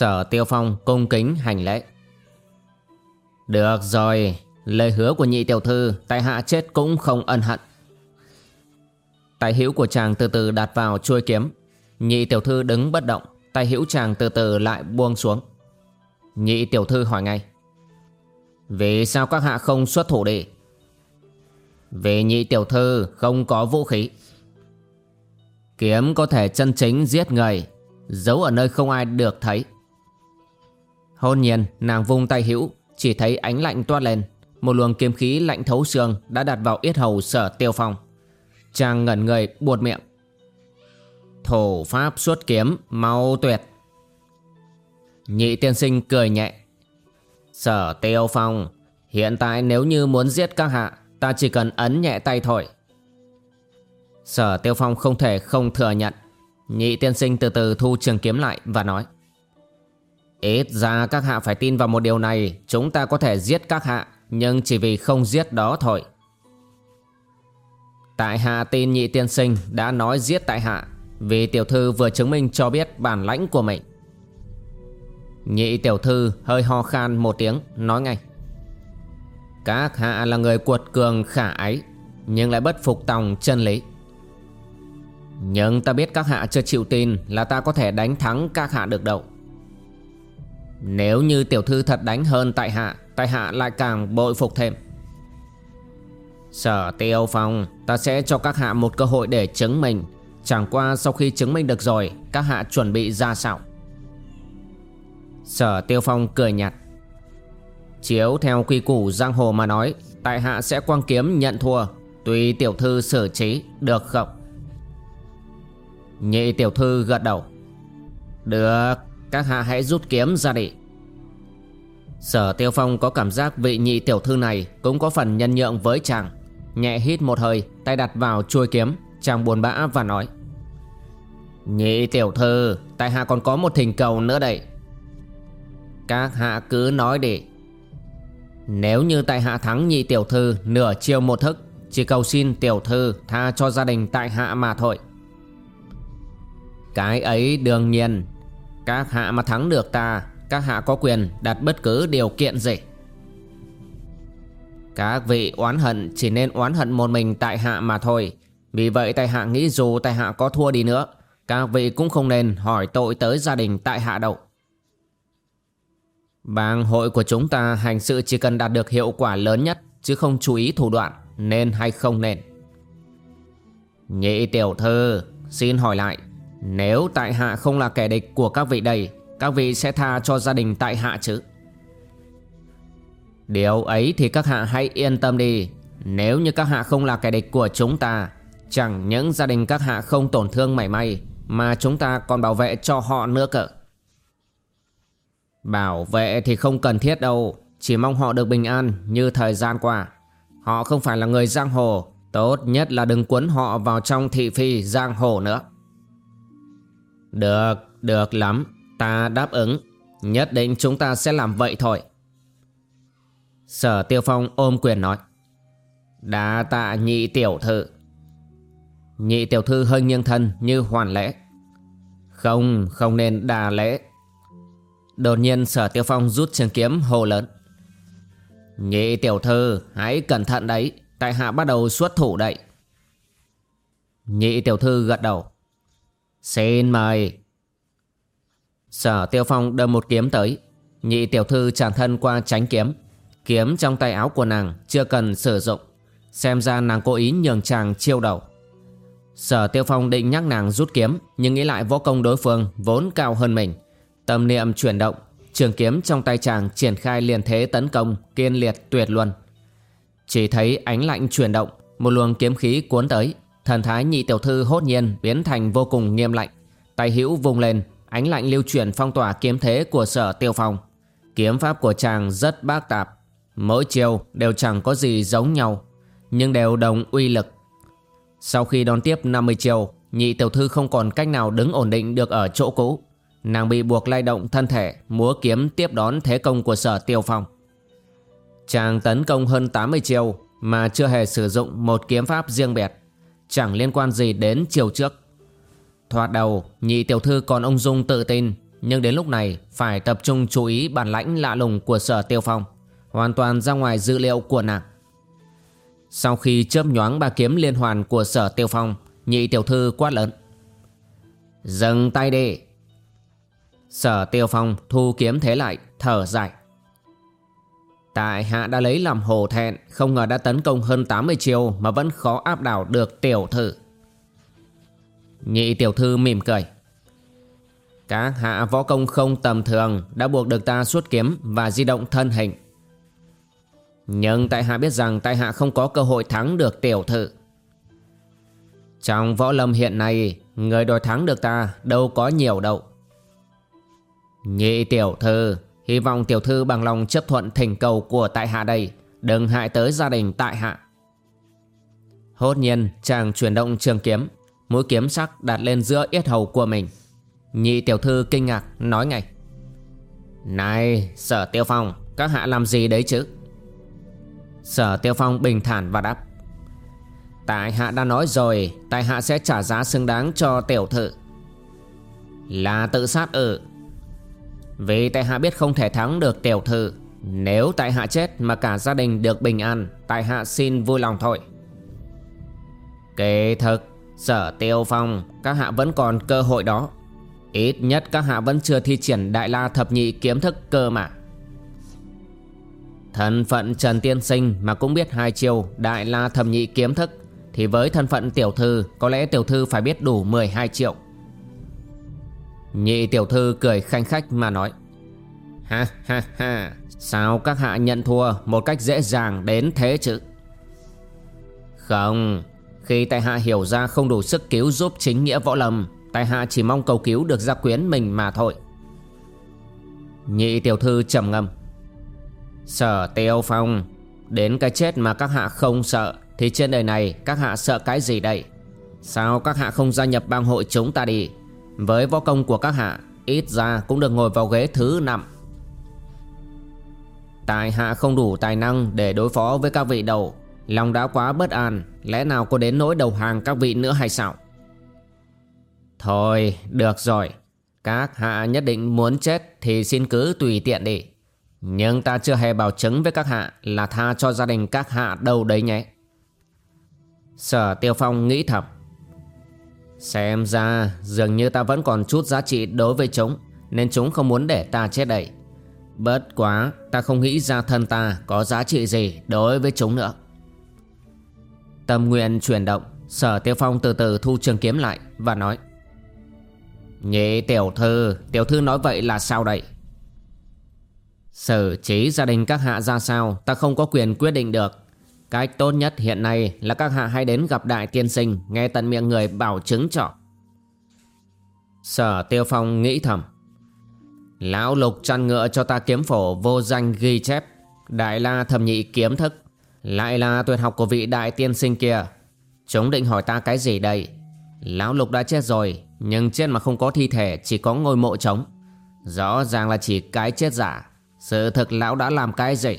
Sở Tiêu Phong cung kính hành lễ. Được rồi, lời hứa của nhị tiểu thư tại hạ chết cũng không ân hận. Tay hữu của chàng từ từ đặt vào chuôi kiếm. Nhị tiểu thư đứng bất động, tay hữu chàng từ từ lại buông xuống. Nhị tiểu thư hỏi ngay. Vì sao các hạ không xuất thủ đi? Vì nhị tiểu thư không có vũ khí. Kiếm có thể chân chính giết người, giấu ở nơi không ai được thấy. Hôn nhiên, nàng vung tay hữu, Chỉ thấy ánh lạnh toát lên. Một luồng kiếm khí lạnh thấu xương Đã đặt vào yết hầu sở tiêu phong. Chàng ngẩn người, buột miệng. Thủ pháp xuất kiếm, Mau tuyệt. Nhị tiên sinh cười nhẹ. Sở tiêu phong, Hiện tại nếu như muốn giết các hạ, Ta chỉ cần ấn nhẹ tay thôi. Sở tiêu phong không thể không thừa nhận. Nhị tiên sinh từ từ thu trường kiếm lại và nói. Ít ra các hạ phải tin vào một điều này, Chúng ta có thể giết các hạ, Nhưng chỉ vì không giết đó thôi. Tại hạ tin nhị tiên sinh đã nói giết tại hạ, Vì tiểu thư vừa chứng minh cho biết bản lãnh của mình. Nhị tiểu thư hơi ho khan một tiếng, Nói ngay. Các hạ là người cuột cường khả ái, Nhưng lại bất phục tòng chân lý. Nhưng ta biết các hạ chưa chịu tin Là ta có thể đánh thắng các hạ được đâu nếu như tiểu thư thật đánh hơn tại hạ Tại hạ lại càng bội phục thêm. Sở tiêu phong, Ta sẽ cho các hạ một cơ hội để chứng minh. Chẳng qua sau khi chứng minh được rồi, Các hạ chuẩn bị ra sao? Sở tiêu phong cười nhạt. Chiếu theo quy củ giang hồ mà nói, Tại hạ sẽ quang kiếm nhận thua, Tùy tiểu thư xử trí, Được không? Nhị tiểu thư gật đầu. Được các hạ hãy rút kiếm ra đi. Sở Tiêu Phong có cảm giác vị nhị tiểu thư này Cũng có phần nhân nhượng với chàng. Nhẹ hít một hơi, Tay đặt vào chuôi kiếm, Chàng buồn bã và nói, Nhị tiểu thư, Tại hạ còn có một thỉnh cầu nữa đây. Các hạ cứ nói đi, Nếu như tại hạ thắng nhị tiểu thư Nửa chiều một thức, Chỉ cầu xin tiểu thư Tha cho gia đình tại hạ mà thôi. Cái ấy đương nhiên các hạ mà thắng được ta, Các hạ có quyền đặt bất cứ điều kiện gì. Các vị oán hận chỉ nên oán hận một mình tại hạ mà thôi. Vì vậy tại hạ nghĩ dù tại hạ có thua đi nữa, Các vị cũng không nên hỏi tội tới gia đình tại hạ đâu. Bang hội của chúng ta hành sự chỉ cần đạt được hiệu quả lớn nhất, Chứ không chú ý thủ đoạn, Nên hay không nên? Nhị tiểu thư, Xin hỏi lại nếu tại hạ không là kẻ địch của các vị đây, Các vị sẽ tha cho gia đình tại hạ chứ? Điều ấy thì các hạ hãy yên tâm đi. Nếu như các hạ không là kẻ địch của chúng ta, Chẳng những gia đình các hạ không tổn thương mảy may, Mà chúng ta còn bảo vệ cho họ nữa cơ. Bảo vệ thì không cần thiết đâu, Chỉ mong họ được bình an như thời gian qua. Họ không phải là người giang hồ, Tốt nhất là đừng cuốn họ vào trong thị phi giang hồ nữa được, được lắm, ta đáp ứng. Nhất định chúng ta sẽ làm vậy thôi. Sở Tiêu Phong ôm quyền nói. Đã tạ nhị tiểu thư. Nhị tiểu thư hơi nghiêng thân như hoàn lễ. Không, không nên đà lễ. Đột nhiên sở Tiêu Phong rút trường kiếm hồ lớn. Nhị tiểu thư, hãy cẩn thận đấy. Tại hạ bắt đầu xuất thủ đậy. Nhị tiểu thư gật đầu. Xin mời. Sở Tiêu Phong đâm một kiếm tới. Nhị tiểu thư tràn thân qua tránh kiếm. Kiếm trong tay áo của nàng chưa cần sử dụng. Xem ra nàng cố ý nhường chàng chiêu đầu. Sở Tiêu Phong định nhắc nàng rút kiếm, nhưng nghĩ lại võ công đối phương vốn cao hơn mình. Tâm niệm chuyển động, Trường kiếm trong tay chàng triển khai liền thế tấn công, Kiên liệt tuyệt luân Chỉ thấy ánh lạnh chuyển động, Một luồng kiếm khí cuốn tới Thần thái nhị tiểu thư hốt nhiên biến thành vô cùng nghiêm lạnh. Tay hữu vùng lên, Ánh lạnh lưu chuyển phong tỏa kiếm thế của sở tiêu phong. Kiếm pháp của chàng rất bác tạp. Mỗi chiều đều chẳng có gì giống nhau, Nhưng đều đồng uy lực. Sau khi đón tiếp 50 chiều, Nhị tiểu thư không còn cách nào đứng ổn định được ở chỗ cũ. Nàng bị buộc lay động thân thể, Múa kiếm tiếp đón thế công của sở tiêu phong. Chàng tấn công hơn 80 chiều Mà chưa hề sử dụng một kiếm pháp riêng biệt. Chẳng liên quan gì đến chiều trước. Thoạt đầu, nhị tiểu thư còn ông Dung tự tin, Nhưng đến lúc này phải tập trung chú ý bản lãnh lạ lùng của sở tiêu phong, Hoàn toàn ra ngoài dữ liệu của nàng. Sau khi chớp nhoáng ba kiếm liên hoàn của sở tiêu phong, Nhị tiểu thư quát lớn. Dừng tay đi. Sở tiêu phong thu kiếm thế lại, Thở dài. Tại hạ đã lấy làm hồ thẹn, Không ngờ đã tấn công hơn 80 chiều Mà vẫn khó áp đảo được tiểu thư. Nhị tiểu thư mỉm cười. Các hạ võ công không tầm thường, Đã buộc được ta xuất kiếm Và di động thân hình. Nhưng tại hạ biết rằng Tại hạ không có cơ hội thắng được tiểu thư. Trong võ lâm hiện nay, Người đòi thắng được ta Đâu có nhiều đâu. Nhị tiểu thư Hy vọng tiểu thư bằng lòng chấp thuận thỉnh cầu của tại hạ đây. Đừng hại tới gia đình tại hạ. Hốt nhiên, chàng chuyển động trường kiếm. Mũi kiếm sắc đặt lên giữa yết hầu của mình. Nhị tiểu thư kinh ngạc, nói ngay. Này, sở tiêu phong, Các hạ làm gì đấy chứ? Sở tiêu phong bình thản và đáp. Tại hạ đã nói rồi, Tại hạ sẽ trả giá xứng đáng cho tiểu thư. Là tự sát ư vì tại hạ biết không thể thắng được tiểu thư. Nếu tại hạ chết mà cả gia đình được bình an, Tại hạ xin vui lòng thôi. Kỳ thực, Sở tiêu phong, Các hạ vẫn còn cơ hội đó. Ít nhất các hạ vẫn chưa thi triển Đại La thập nhị kiếm thức cơ mà. Thân phận Trần Tiên Sinh Mà cũng biết hai chiều Đại La thập nhị kiếm thức, Thì với thân phận tiểu thư, Có lẽ tiểu thư phải biết đủ 12 triệu Nhị tiểu thư cười khanh khách mà nói, Ha ha ha, Sao các hạ nhận thua Một cách dễ dàng đến thế chứ? Không, khi tại hạ hiểu ra không đủ sức cứu giúp chính nghĩa võ lâm, Tại hạ chỉ mong cầu cứu được gia quyến mình mà thôi. Nhị tiểu thư trầm ngâm, Sở tiêu phong, Đến cái chết mà các hạ không sợ Thì trên đời này các hạ sợ cái gì đây? Sao các hạ không gia nhập bang hội chúng ta đi? Với võ công của các hạ, Ít ra cũng được ngồi vào ghế thứ năm. Tài hạ không đủ tài năng để đối phó với các vị đầu. Lòng đã quá bất an, Lẽ nào có đến nỗi đầu hàng các vị nữa hay sao? Thôi, được rồi. Các hạ nhất định muốn chết Thì xin cứ tùy tiện đi. Nhưng ta chưa hề bảo chứng với các hạ Là tha cho gia đình các hạ đâu đấy nhé. Sở Tiêu Phong nghĩ thầm. Xem ra, dường như ta vẫn còn chút giá trị đối với chúng, Nên chúng không muốn để ta chết đậy Bất quá, ta không nghĩ ra thân ta có giá trị gì đối với chúng nữa. Tâm nguyện chuyển động, Sở Tiêu Phong từ từ thu trường kiếm lại Và nói, Nhị tiểu thư Tiểu thư nói vậy là sao đây? Xử trí gia đình các hạ ra sao? Ta không có quyền quyết định được. Cách tốt nhất hiện nay Là các hạ hãy đến gặp đại tiên sinh, Nghe tận miệng người bảo chứng trọ Sở Tiêu Phong nghĩ thầm. Lão lục chăn ngựa cho ta kiếm phổ vô danh ghi chép. Đại la thầm nhị kiếm thức. Lại là tuyệt học của vị đại tiên sinh kia. Chúng định hỏi ta cái gì đây? Lão lục đã chết rồi, Nhưng chết mà không có thi thể, Chỉ có ngôi mộ trống. Rõ ràng là chỉ cái chết giả. Sự thực lão đã làm cái gì?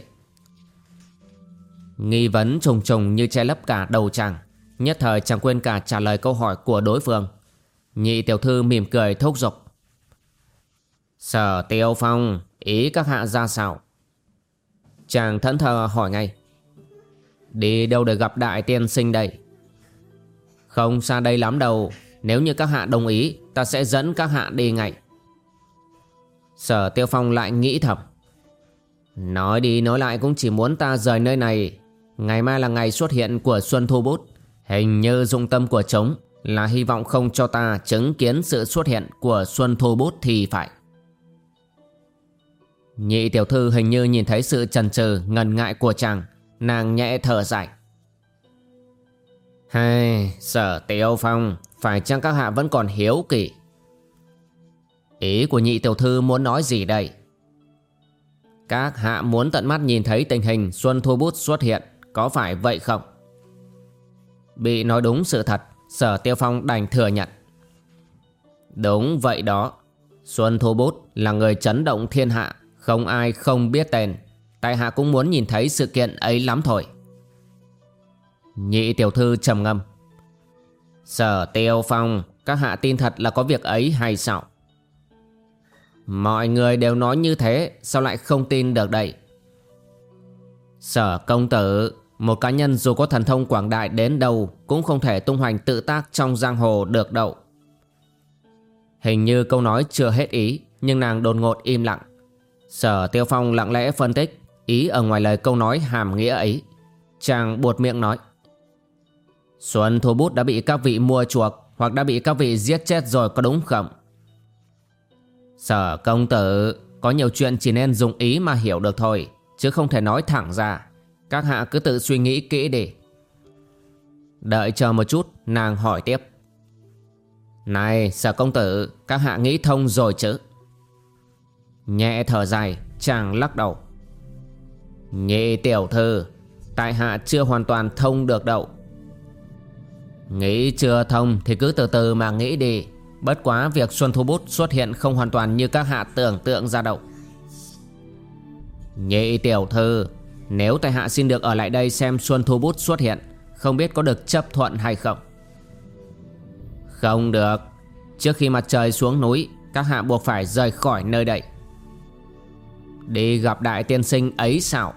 Nghi vấn trùng trùng như che lấp cả đầu chàng, Nhất thời chẳng quên cả trả lời câu hỏi của đối phương. Nhị tiểu thư mỉm cười thúc giục. Sở tiêu phong, Ý các hạ ra sao? Chàng thẫn thờ hỏi ngay. Đi đâu để gặp đại tiên sinh đây? Không xa đây lắm đâu, Nếu như các hạ đồng ý, Ta sẽ dẫn các hạ đi ngay. Sở Tiêu Phong lại nghĩ thầm. Nói đi nói lại cũng chỉ muốn ta rời nơi này Ngày mai là ngày xuất hiện của Xuân Thu Bút. Hình như dụng tâm của trống Là hy vọng không cho ta chứng kiến sự xuất hiện của Xuân Thu Bút thì phải. Nhị tiểu thư hình như nhìn thấy sự chần chừ, ngần ngại của chàng. Nàng nhẹ thở dài. Hay, sở tiêu phong, Phải chăng các hạ vẫn còn hiếu kỳ? Ý của nhị tiểu thư muốn nói gì đây? Các hạ muốn tận mắt nhìn thấy tình hình Xuân Thu Bút xuất hiện. Có phải vậy không? Bị nói đúng sự thật, Sở Tiêu Phong đành thừa nhận. Đúng vậy đó, Xuân Thu Bút là người chấn động thiên hạ, Không ai không biết tên. Tại hạ cũng muốn nhìn thấy sự kiện ấy lắm thôi. Nhị tiểu thư trầm ngâm. Sở Tiêu Phong, Các hạ tin thật là có việc ấy hay sao? Mọi người đều nói như thế, Sao lại không tin được đây? Sở công tử một cá nhân dù có thần thông quảng đại đến đâu Cũng không thể tung hoành tự tác trong giang hồ được đâu. Hình như câu nói chưa hết ý, Nhưng nàng đột ngột im lặng. Sở Tiêu Phong lặng lẽ phân tích Ý ở ngoài lời câu nói hàm nghĩa ấy. Chàng buột miệng nói, Xuân Thu Bút đã bị các vị mua chuộc Hoặc đã bị các vị giết chết rồi có đúng không? Sở công tử, Có nhiều chuyện chỉ nên dùng ý mà hiểu được thôi, Chứ không thể nói thẳng ra. Các hạ cứ tự suy nghĩ kỹ để Đợi chờ một chút, Nàng hỏi tiếp. Này sở công tử, Các hạ nghĩ thông rồi chứ? Nhẹ thở dài, Chàng lắc đầu. Nhị tiểu thư, Tại hạ chưa hoàn toàn thông được đâu. Nghĩ chưa thông thì cứ từ từ mà nghĩ đi. Bất quá việc Xuân Thu Bút xuất hiện không hoàn toàn như các hạ tưởng tượng ra đâu. Nhị tiểu thư nếu tại hạ xin được ở lại đây xem Xuân Thu Bút xuất hiện, Không biết có được chấp thuận hay không? Không được. Trước khi mặt trời xuống núi, Các hạ buộc phải rời khỏi nơi đây. Đi gặp đại tiên sinh ấy sao?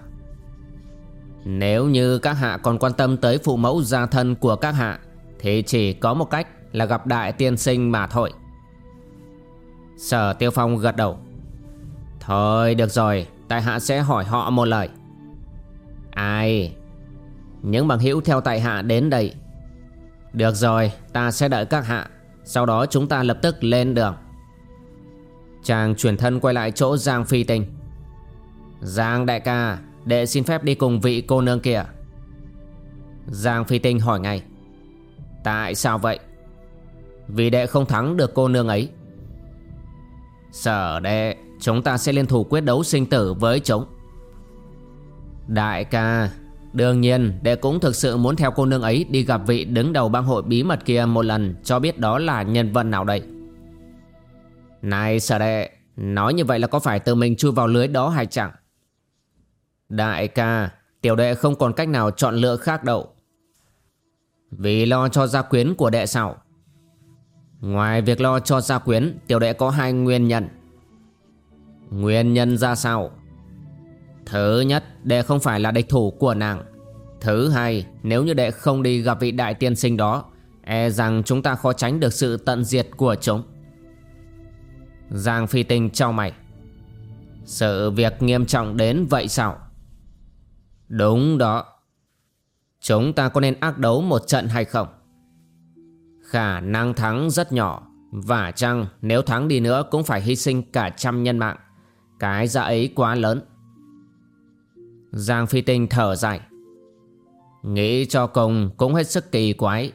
Nếu như các hạ còn quan tâm tới phụ mẫu gia thân của các hạ, Thì chỉ có một cách là gặp đại tiên sinh mà thôi. Sở Tiêu Phong gật đầu. Thôi, được rồi. Tại hạ sẽ hỏi họ một lời. Ai? Những bằng hữu theo tại hạ đến đây. Được rồi, Ta sẽ đợi các hạ. Sau đó chúng ta lập tức lên đường. Chàng chuyển thân quay lại chỗ Giang Phi Tinh. Giang đại ca, Đệ xin phép đi cùng vị cô nương kia. Giang Phi Tinh hỏi ngay. Tại sao vậy? Vì đệ không thắng được cô nương ấy. Sở đệ, Chúng ta sẽ liên thủ quyết đấu sinh tử với chúng. Đại ca, Đương nhiên, đệ cũng thực sự muốn theo cô nương ấy Đi gặp vị đứng đầu bang hội bí mật kia một lần, Cho biết đó là nhân vật nào đây? Này, sở đệ, Nói như vậy là có phải tự mình chui vào lưới đó hay chẳng? Đại ca, Tiểu đệ không còn cách nào chọn lựa khác đâu. Vì lo cho gia quyến của đệ sao? Ngoài việc lo cho gia quyến, Tiểu đệ có hai nguyên nhân. Nguyên nhân ra sao? Thứ nhất, Đệ không phải là địch thủ của nàng. Thứ hai, Nếu như đệ không đi gặp vị đại tiên sinh đó E rằng chúng ta khó tránh được sự tận diệt của chúng. Giang phi tinh trao mày. Sự việc nghiêm trọng đến vậy sao? Đúng đó. Chúng ta có nên ác đấu một trận hay không? Khả năng thắng rất nhỏ, Và chăng nếu thắng đi nữa Cũng phải hy sinh cả trăm nhân mạng? Cái giá ấy quá lớn. Giang Phi Tinh thở dài Nghĩ cho cùng cũng hết sức kỳ quái.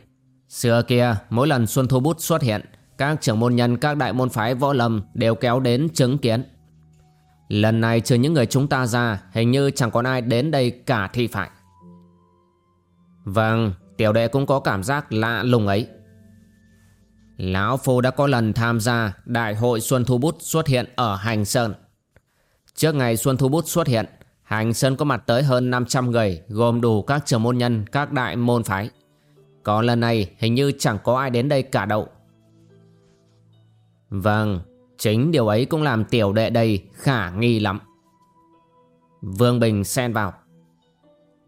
Xưa kia, mỗi lần Xuân Thu Bút xuất hiện, Các trưởng môn nhân, các đại môn phái võ lâm Đều kéo đến chứng kiến. Lần này trừ những người chúng ta ra, Hình như chẳng còn ai đến đây cả thì phải. Vâng Tiểu đệ cũng có cảm giác lạ lùng ấy. Lão Phu đã có lần tham gia Đại hội Xuân Thu Bút xuất hiện ở Hành Sơn. Trước ngày Xuân Thu Bút xuất hiện Hành Sơn có mặt tới hơn 500 người, Gồm đủ các trưởng môn nhân, Các đại môn phái. Còn lần này, hình như chẳng có ai đến đây cả đâu. Vâng Chính điều ấy cũng làm tiểu đệ đây khả nghi lắm. Vương Bình xen vào.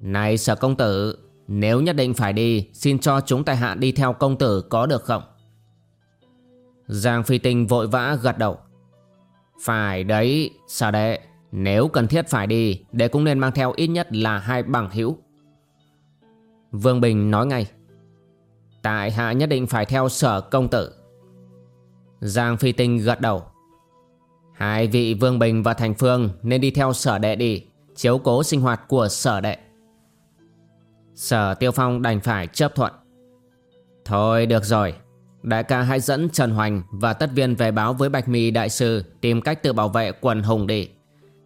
Này, sở công tử, Nếu nhất định phải đi, Xin cho chúng tại hạ đi theo công tử có được không? Giang Phi Tinh vội vã gật đầu. Phải đấy Sở đệ. Nếu cần thiết phải đi Đệ cũng nên mang theo ít nhất là hai bằng hữu Vương Bình nói ngay Tại hạ nhất định phải theo sở công tử Giang Phi Tinh gật đầu Hai vị Vương Bình và Thành Phương nên đi theo sở đệ đi, chiếu cố sinh hoạt của sở đệ. Sở Tiêu Phong đành phải chấp thuận. Thôi được rồi, đại ca hãy dẫn Trần Hoành và tất viên về báo với Bạch Mì Đại Sư tìm cách tự bảo vệ quần hùng đi.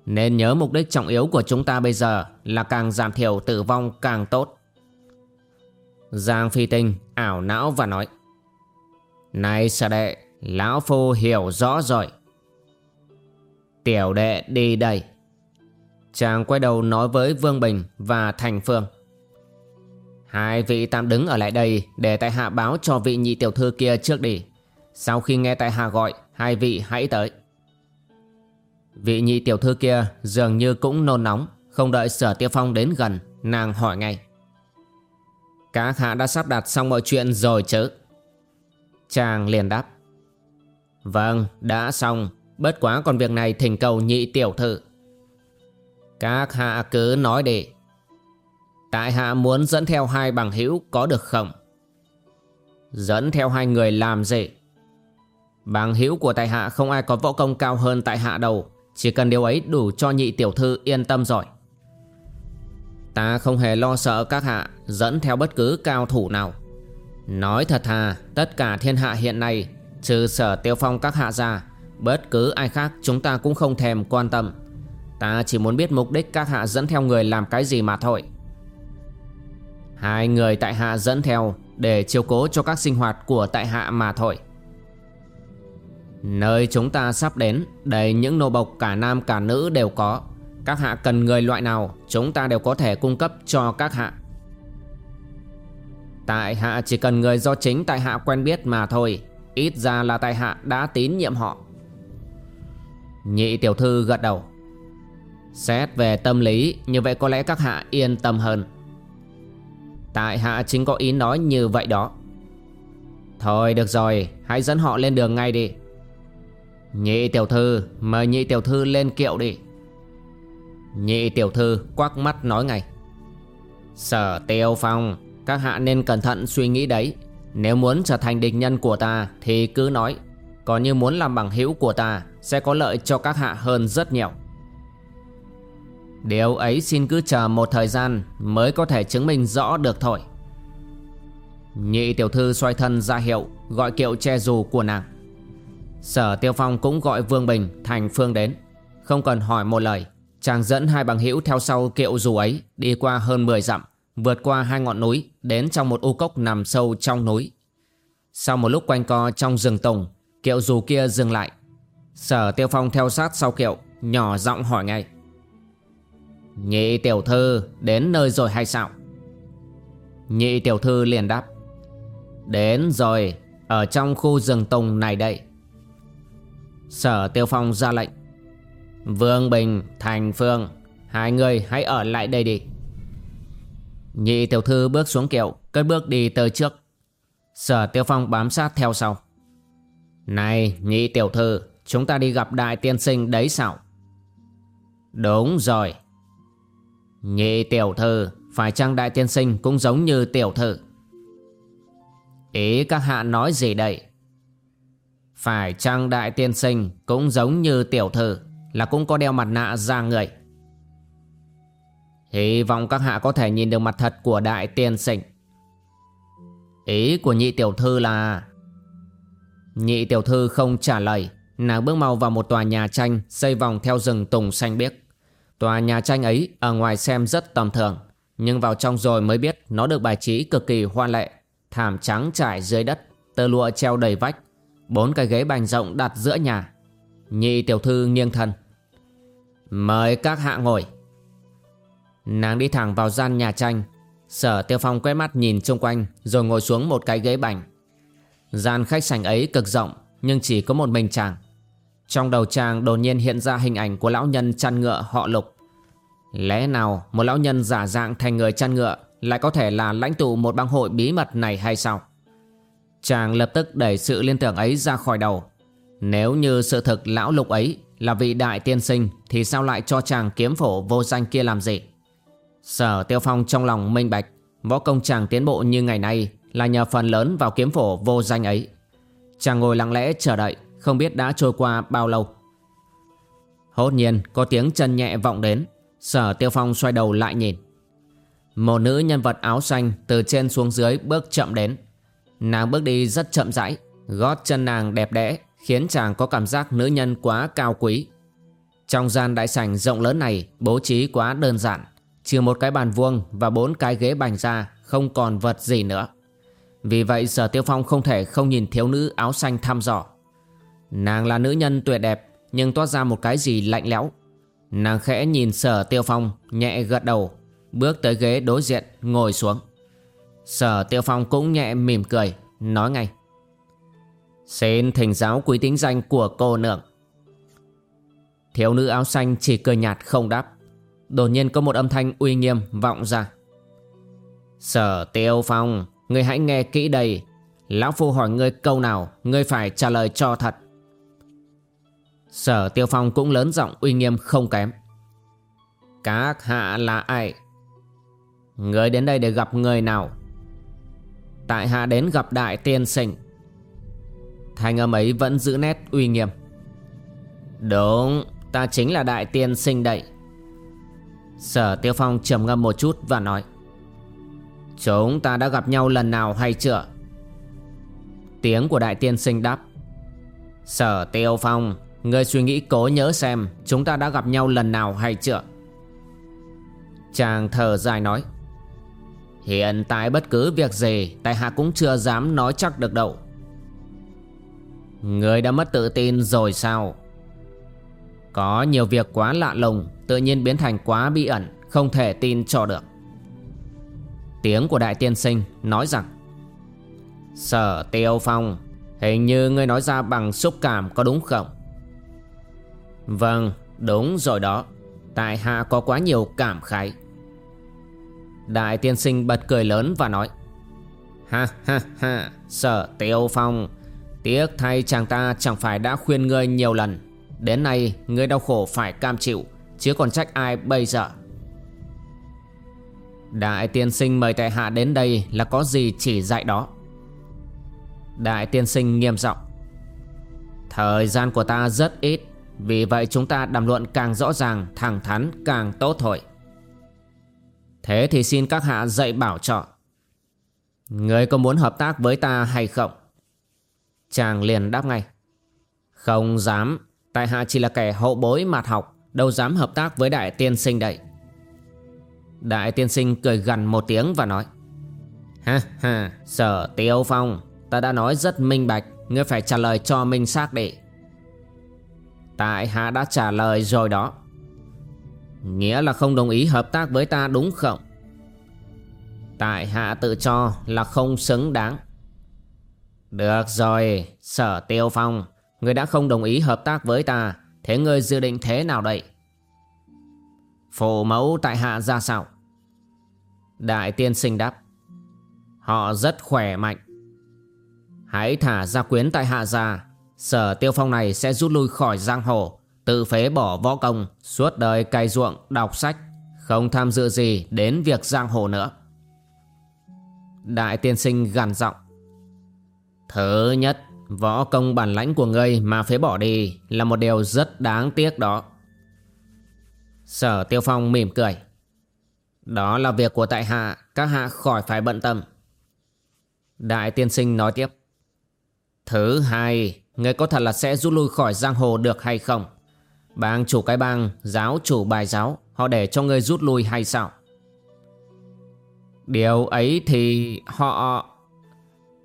Nên nhớ mục đích trọng yếu của chúng ta bây giờ là càng giảm thiểu tử vong càng tốt. Giang Phi Tinh ảo não và nói Này sở đệ, Lão Phu hiểu rõ rồi. Tiểu đệ đi đây. Chàng quay đầu nói với Vương Bình và Thành Phương. Hai vị tạm đứng ở lại đây để tại hạ báo cho vị nhị tiểu thư kia trước đi. Sau khi nghe tại hạ gọi, hai vị hãy tới. Vị nhị tiểu thư kia dường như cũng nôn nóng, không đợi sở tiêu phong đến gần, nàng hỏi ngay. Các hạ đã sắp đặt xong mọi chuyện rồi chứ? Chàng liền đáp. Vâng, đã xong, bất quá còn việc này thỉnh cầu nhị tiểu thư. Các hạ cứ nói đi. Tại hạ muốn dẫn theo hai bằng hữu có được không? Dẫn theo hai người làm gì? Bằng hữu của tại hạ không ai có võ công cao hơn tại hạ đâu. Chỉ cần điều ấy đủ cho nhị tiểu thư yên tâm rồi. Ta không hề lo sợ các hạ dẫn theo bất cứ cao thủ nào. Nói thật thà, tất cả thiên hạ hiện nay, trừ sở tiêu phong các hạ ra, bất cứ ai khác chúng ta cũng không thèm quan tâm. Ta chỉ muốn biết mục đích các hạ dẫn theo người làm cái gì mà thôi. Hai người tại hạ dẫn theo để chiếu cố cho các sinh hoạt của tại hạ mà thôi. Nơi chúng ta sắp đến đầy những nô bộc cả nam cả nữ đều có. Các hạ cần người loại nào, chúng ta đều có thể cung cấp cho các hạ. Tại hạ chỉ cần người do chính tại hạ quen biết mà thôi. Ít ra là tại hạ đã tín nhiệm họ. Nhị tiểu thư gật đầu. Xét về tâm lý, như vậy có lẽ các hạ yên tâm hơn. Tại hạ chính có ý nói như vậy đó Thôi được rồi, Hãy dẫn họ lên đường ngay đi Nhị tiểu thư, Mời nhị tiểu thư lên kiệu đi. Nhị tiểu thư quắc mắt nói ngay. Sở tiêu phong, Các hạ nên cẩn thận suy nghĩ đấy. Nếu muốn trở thành địch nhân của ta Thì cứ nói. Còn như muốn làm bằng hữu của ta Sẽ có lợi cho các hạ hơn rất nhiều. Điều ấy xin cứ chờ một thời gian Mới có thể chứng minh rõ được thôi. Nhị tiểu thư xoay thân ra hiệu, Gọi kiệu che dù của nàng. Sở Tiêu Phong cũng gọi Vương Bình Thành Phương đến, Không cần hỏi một lời. Chàng dẫn hai bằng hữu theo sau kiệu dù ấy, Đi qua hơn 10 dặm, Vượt qua hai ngọn núi, Đến trong một u cốc nằm sâu trong núi. Sau một lúc quanh co trong rừng tùng, Kiệu dù kia dừng lại. Sở Tiêu Phong theo sát sau kiệu, Nhỏ giọng hỏi ngay. Nhị tiểu thư, đến nơi rồi hay sao? Nhị tiểu thư liền đáp. Đến rồi, Ở trong khu rừng tùng này đây. Sở tiêu phong ra lệnh. Vương Bình, Thành Phương Hai người hãy ở lại đây đi. Nhị tiểu thư bước xuống kiệu Cất bước đi tới trước. Sở tiêu phong bám sát theo sau. Này nhị tiểu thư Chúng ta đi gặp đại tiên sinh đấy sao? Đúng rồi. Nhị tiểu thư Phải chăng đại tiên sinh cũng giống như tiểu thư? Ý các hạ nói gì đây? Phải chăng đại tiên sinh Cũng giống như tiểu thư Là cũng có đeo mặt nạ ra người? Hy vọng các hạ có thể nhìn được mặt thật của đại tiên sinh. Ý của nhị tiểu thư là, Nhị tiểu thư không trả lời, Nàng bước mau vào một tòa nhà tranh Xây vòng theo rừng tùng xanh biếc. Tòa nhà tranh ấy ở ngoài xem rất tầm thường, Nhưng vào trong rồi mới biết Nó được bài trí cực kỳ hoa lệ, Thảm trắng trải dưới đất, Tơ lụa treo đầy vách. Bốn cái ghế bành rộng đặt giữa nhà. Nhị tiểu thư nghiêng thân. Mời các hạ ngồi. Nàng đi thẳng vào gian nhà tranh. Sở tiêu phong quét mắt nhìn xung quanh, Rồi ngồi xuống một cái ghế bành. Gian khách sảnh ấy cực rộng, Nhưng chỉ có một mình chàng. Trong đầu chàng đột nhiên hiện ra hình ảnh của lão nhân chăn ngựa họ lục. Lẽ nào một lão nhân giả dạng thành người chăn ngựa Lại có thể là lãnh tụ một bang hội bí mật này hay sao? Chàng lập tức đẩy sự liên tưởng ấy ra khỏi đầu. Nếu như sự thực lão lục ấy là vị đại tiên sinh, Thì sao lại cho chàng kiếm phổ vô danh kia làm gì? Sở tiêu phong trong lòng minh bạch, Võ công chàng tiến bộ như ngày nay Là nhờ phần lớn vào kiếm phổ vô danh ấy. Chàng ngồi lặng lẽ chờ đợi, không biết đã trôi qua bao lâu. Hốt nhiên, có tiếng chân nhẹ vọng đến. Sở Tiêu Phong xoay đầu lại nhìn. Một nữ nhân vật áo xanh Từ trên xuống dưới bước chậm đến. Nàng bước đi rất chậm rãi, Gót chân nàng đẹp đẽ, Khiến chàng có cảm giác nữ nhân quá cao quý. Trong gian đại sảnh rộng lớn này, Bố trí quá đơn giản, Trừ một cái bàn vuông và bốn cái ghế bành ra, Không còn vật gì nữa. Vì vậy, sở tiêu phong không thể không nhìn thiếu nữ áo xanh thăm dò. Nàng là nữ nhân tuyệt đẹp, Nhưng toát ra một cái gì lạnh lẽo. Nàng khẽ nhìn sở tiêu phong, Nhẹ gật đầu, Bước tới ghế đối diện, ngồi xuống. Sở tiêu phong cũng nhẹ mỉm cười, Nói ngay. Xin thỉnh giáo quý tính danh của cô nương. Thiếu nữ áo xanh chỉ cười nhạt không đáp. Đột nhiên có một âm thanh uy nghiêm vọng ra. Sở tiêu phong, Ngươi hãy nghe kỹ đây. Lão Phu hỏi ngươi câu nào, Ngươi phải trả lời cho thật. Sở tiêu phong cũng lớn giọng uy nghiêm không kém. Các hạ là ai? Ngươi đến đây để gặp người nào? Tại hạ đến gặp đại tiên sinh. Thanh âm ấy vẫn giữ nét uy nghiêm. Đúng, Ta chính là đại tiên sinh đậy Sở Tiêu Phong trầm ngâm một chút và nói, Chúng ta đã gặp nhau lần nào hay chưa? Tiếng của đại tiên sinh đáp, Sở Tiêu Phong, Ngươi suy nghĩ cố nhớ xem Chúng ta đã gặp nhau lần nào hay chưa? Chàng thở dài nói Hiện tại bất cứ việc gì, Tại hạ cũng chưa dám nói chắc được đâu. Người đã mất tự tin rồi sao? Có nhiều việc quá lạ lùng, Tự nhiên biến thành quá bí ẩn, Không thể tin cho được. Tiếng của đại tiên sinh nói rằng, Sở tiêu phong, Hình như ngươi nói ra bằng xúc cảm có đúng không? Vâng đúng rồi đó. Tại hạ có quá nhiều cảm khái. Đại tiên sinh bật cười lớn và nói, Ha ha ha Sở tiêu phong. Tiếc thay chàng ta chẳng phải đã khuyên ngươi nhiều lần. Đến nay, ngươi đau khổ phải cam chịu, Chứ còn trách ai bây giờ? Đại tiên sinh mời tại hạ đến đây là có gì chỉ dạy đó? Đại tiên sinh nghiêm giọng, Thời gian của ta rất ít, Vì vậy chúng ta đàm luận càng rõ ràng, thẳng thắn càng tốt thôi. Thế thì xin các hạ dạy bảo trọ Người có muốn hợp tác với ta hay không? Chàng liền đáp ngay. Không dám. Tại hạ chỉ là kẻ hậu bối mạt học, Đâu dám hợp tác với đại tiên sinh đây. Đại tiên sinh cười gần một tiếng và nói. Ha ha, Sở tiêu phong, Ta đã nói rất minh bạch, Ngươi phải trả lời cho minh xác đi. Tại hạ đã trả lời rồi đó. Nghĩa là không đồng ý hợp tác với ta đúng không? Tại hạ tự cho là không xứng đáng. Được rồi, Sở tiêu phong. Người đã không đồng ý hợp tác với ta, Thế ngươi dự định thế nào đây? Phụ mẫu tại hạ ra sao? Đại tiên sinh đáp. Họ rất khỏe mạnh. Hãy thả gia quyến tại hạ ra. Sở tiêu phong này sẽ rút lui khỏi giang hồ. Tự phế bỏ võ công, Suốt đời cày ruộng, đọc sách, Không tham dự gì đến việc giang hồ nữa. Đại tiên sinh gằn giọng, Thứ nhất, Võ công bản lãnh của ngươi mà phế bỏ đi Là một điều rất đáng tiếc đó. Sở Tiêu Phong mỉm cười, Đó là việc của tại hạ, Các hạ khỏi phải bận tâm. Đại tiên sinh nói tiếp, Thứ hai, Ngươi có thật là sẽ rút lui khỏi giang hồ được hay không? Bang chủ cái bang Giáo chủ bài giáo, Họ để cho ngươi rút lui hay sao? Điều ấy thì họ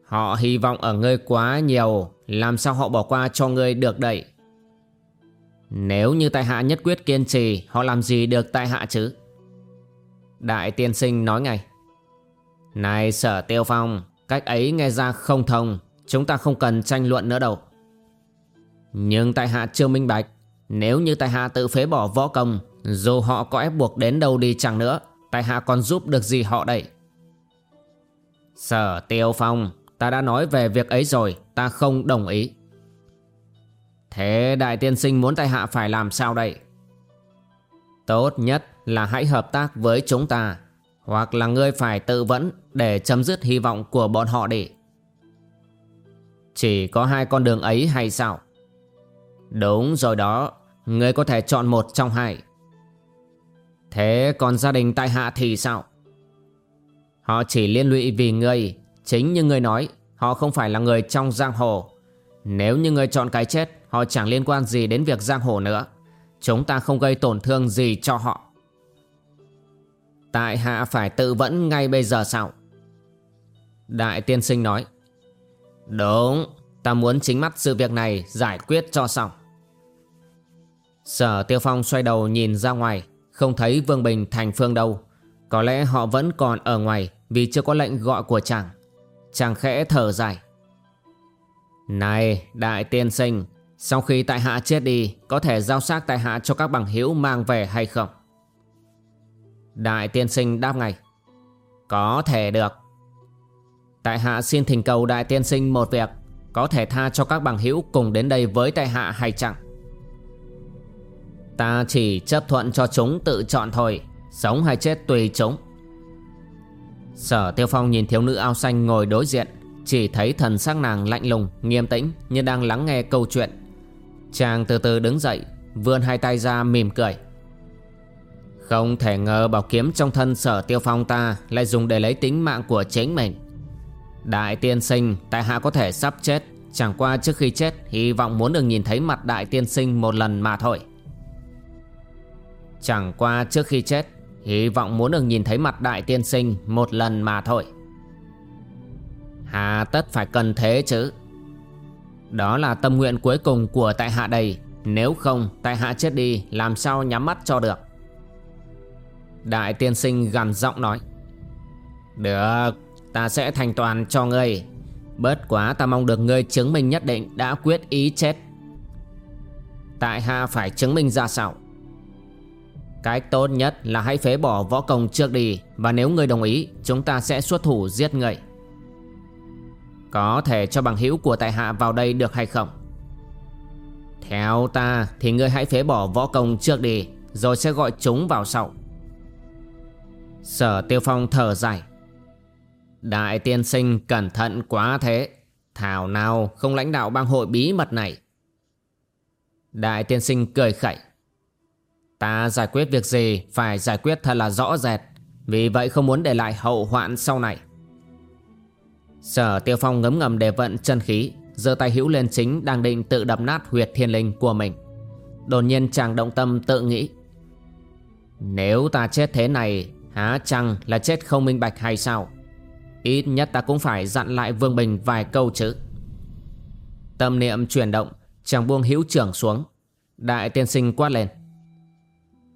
Họ hy vọng ở ngươi quá nhiều, Làm sao họ bỏ qua cho ngươi được đậy Nếu như tại hạ nhất quyết kiên trì, Họ làm gì được tại hạ chứ? Đại tiên sinh nói ngay. Này sở tiêu phong, Cách ấy nghe ra không thông, Chúng ta không cần tranh luận nữa đâu. Nhưng tại hạ chưa minh bạch. Nếu như tại hạ tự phế bỏ võ công, Dù họ có ép buộc đến đâu đi chẳng nữa Tại hạ còn giúp được gì họ đây? Sở tiêu phong, Ta đã nói về việc ấy rồi, Ta không đồng ý. Thế đại tiên sinh muốn tại hạ phải làm sao đây? Tốt nhất là hãy hợp tác với chúng ta, Hoặc là ngươi phải tự vẫn Để chấm dứt hy vọng của bọn họ đi. Chỉ có hai con đường ấy hay sao? Đúng rồi đó. Ngươi có thể chọn một trong hai. Thế còn gia đình tại hạ thì sao? Họ chỉ liên lụy vì ngươi Chính như ngươi nói, Họ không phải là người trong giang hồ. Nếu như ngươi chọn cái chết, Họ chẳng liên quan gì đến việc giang hồ nữa. Chúng ta không gây tổn thương gì cho họ. Tại hạ phải tự vẫn ngay bây giờ sao? Đại tiên sinh nói. Đúng, Ta muốn chính mắt sự việc này giải quyết cho xong. Sở Tiêu Phong xoay đầu nhìn ra ngoài, Không thấy Vương Bình thành phương đâu. Có lẽ họ vẫn còn ở ngoài Vì chưa có lệnh gọi của chàng. Chàng khẽ thở dài. Này, đại tiên sinh, Sau khi tại hạ chết đi, Có thể giao xác tại hạ cho các bằng hữu mang về hay không? Đại tiên sinh đáp ngay. Có thể được. Tại hạ xin thỉnh cầu đại tiên sinh một việc, Có thể tha cho các bằng hữu cùng đến đây với tại hạ hay chẳng Ta chỉ chấp thuận cho chúng tự chọn thôi. Sống hay chết tùy chúng. Sở Tiêu Phong nhìn thiếu nữ áo xanh ngồi đối diện Chỉ thấy thần sắc nàng lạnh lùng, nghiêm tĩnh Như đang lắng nghe câu chuyện. Chàng từ từ đứng dậy Vươn hai tay ra mỉm cười. Không thể ngờ bảo kiếm trong thân sở Tiêu Phong ta Lại dùng để lấy tính mạng của chính mình. Đại tiên sinh Tại hạ có thể sắp chết. Chẳng qua trước khi chết Hy vọng muốn được nhìn thấy mặt đại tiên sinh một lần mà thôi. Chẳng qua trước khi chết, Hy vọng muốn được nhìn thấy mặt đại tiên sinh Một lần mà thôi. Hà tất phải cần thế chứ. Đó là tâm nguyện cuối cùng của tại hạ đây. Nếu không, tại hạ chết đi, Làm sao nhắm mắt cho được? Đại tiên sinh gằn giọng nói. Được, Ta sẽ thành toàn cho ngươi. Bớt quá, ta mong được ngươi chứng minh nhất định Đã quyết ý chết. Tại hạ phải chứng minh ra sao? Cách tốt nhất là hãy phế bỏ võ công trước đi, Và nếu người đồng ý, Chúng ta sẽ xuất thủ giết người. Có thể cho bằng hữu của tại hạ vào đây được hay không? Theo ta, Thì ngươi hãy phế bỏ võ công trước đi, Rồi sẽ gọi chúng vào sau. Sở tiêu phong thở dài. Đại tiên sinh cẩn thận quá thế. Thảo nào không lãnh đạo bang hội bí mật này? Đại tiên sinh cười khẩy. Ta giải quyết việc gì phải giải quyết thật là rõ rệt. Vì vậy không muốn để lại hậu hoạn sau này. Sở tiêu phong ngấm ngầm để vận chân khí, giơ tay hữu lên chính đang định tự đập nát huyệt thiên linh của mình. Đột nhiên chàng động tâm tự nghĩ, Nếu ta chết thế này, Há chăng là chết không minh bạch hay sao? Ít nhất ta cũng phải dặn lại Vương Bình vài câu chứ. Tâm niệm chuyển động, Chàng buông hữu trưởng xuống. Đại tiên sinh quát lên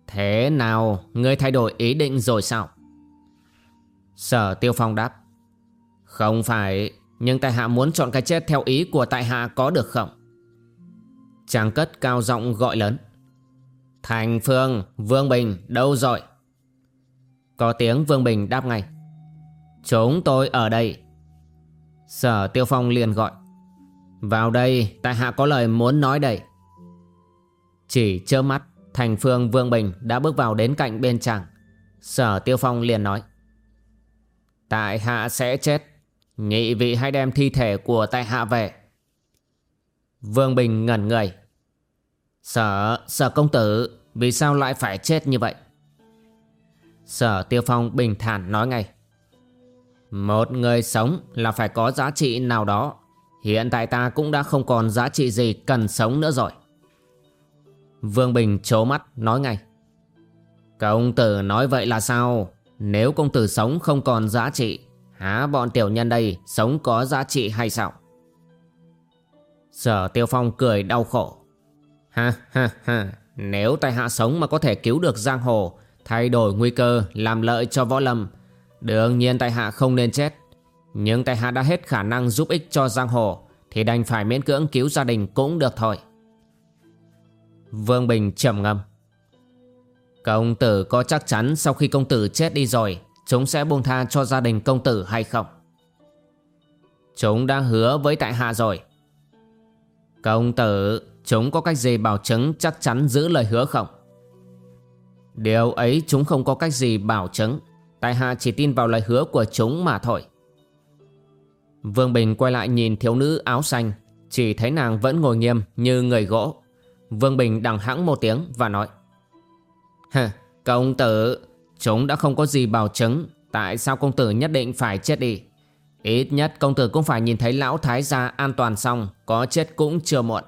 Thế nào? Ngươi thay đổi ý định rồi sao? Sở tiêu phong đáp. Không phải, Nhưng tại hạ muốn chọn cái chết theo ý của tại hạ có được không? Chàng cất cao giọng gọi lớn. Thành Phương, Vương Bình, đâu rồi? Có tiếng Vương Bình đáp ngay. Chúng tôi ở đây. Sở Tiêu Phong liền gọi. Vào đây, tại hạ có lời muốn nói đây. Chỉ chơ mắt Thành Phương Vương Bình đã bước vào đến cạnh bên chàng. Sở Tiêu Phong liền nói Tại hạ sẽ chết. Nhị vị hãy đem thi thể của tại hạ về. Vương Bình ngẩn người. Sở, sở công tử Vì sao lại phải chết như vậy? Sở Tiêu Phong bình thản nói ngay Một người sống là phải có giá trị nào đó. Hiện tại ta cũng đã không còn giá trị gì cần sống nữa rồi. Vương Bình trố mắt, nói ngay. Công tử nói vậy là sao? Nếu công tử sống không còn giá trị, Há bọn tiểu nhân đây Sống có giá trị hay sao? Sở Tiêu Phong cười đau khổ. Ha ha ha, Nếu tài hạ sống mà có thể cứu được giang hồ, Thay đổi nguy cơ, Làm lợi cho võ lâm, Đương nhiên tài hạ không nên chết. Nhưng tài hạ đã hết khả năng giúp ích cho giang hồ, Thì đành phải miễn cưỡng cứu gia đình cũng được thôi. Vương Bình trầm ngâm. Công tử có chắc chắn sau khi công tử chết đi rồi, Chúng sẽ buông tha cho gia đình công tử hay không? Chúng đã hứa với tại hạ rồi. Công tử, Chúng có cách gì bảo chứng chắc chắn giữ lời hứa không? Điều ấy chúng không có cách gì bảo chứng. Tại hạ chỉ tin vào lời hứa của chúng mà thôi. Vương Bình quay lại nhìn thiếu nữ áo xanh, Chỉ thấy nàng vẫn ngồi nghiêm như người gỗ. Vương Bình đằng hãng một tiếng và nói Hờ, công tử Chúng đã không có gì bảo chứng. Tại sao công tử nhất định phải chết đi? Ít nhất công tử cũng phải nhìn thấy lão thái gia an toàn xong Có chết cũng chưa muộn.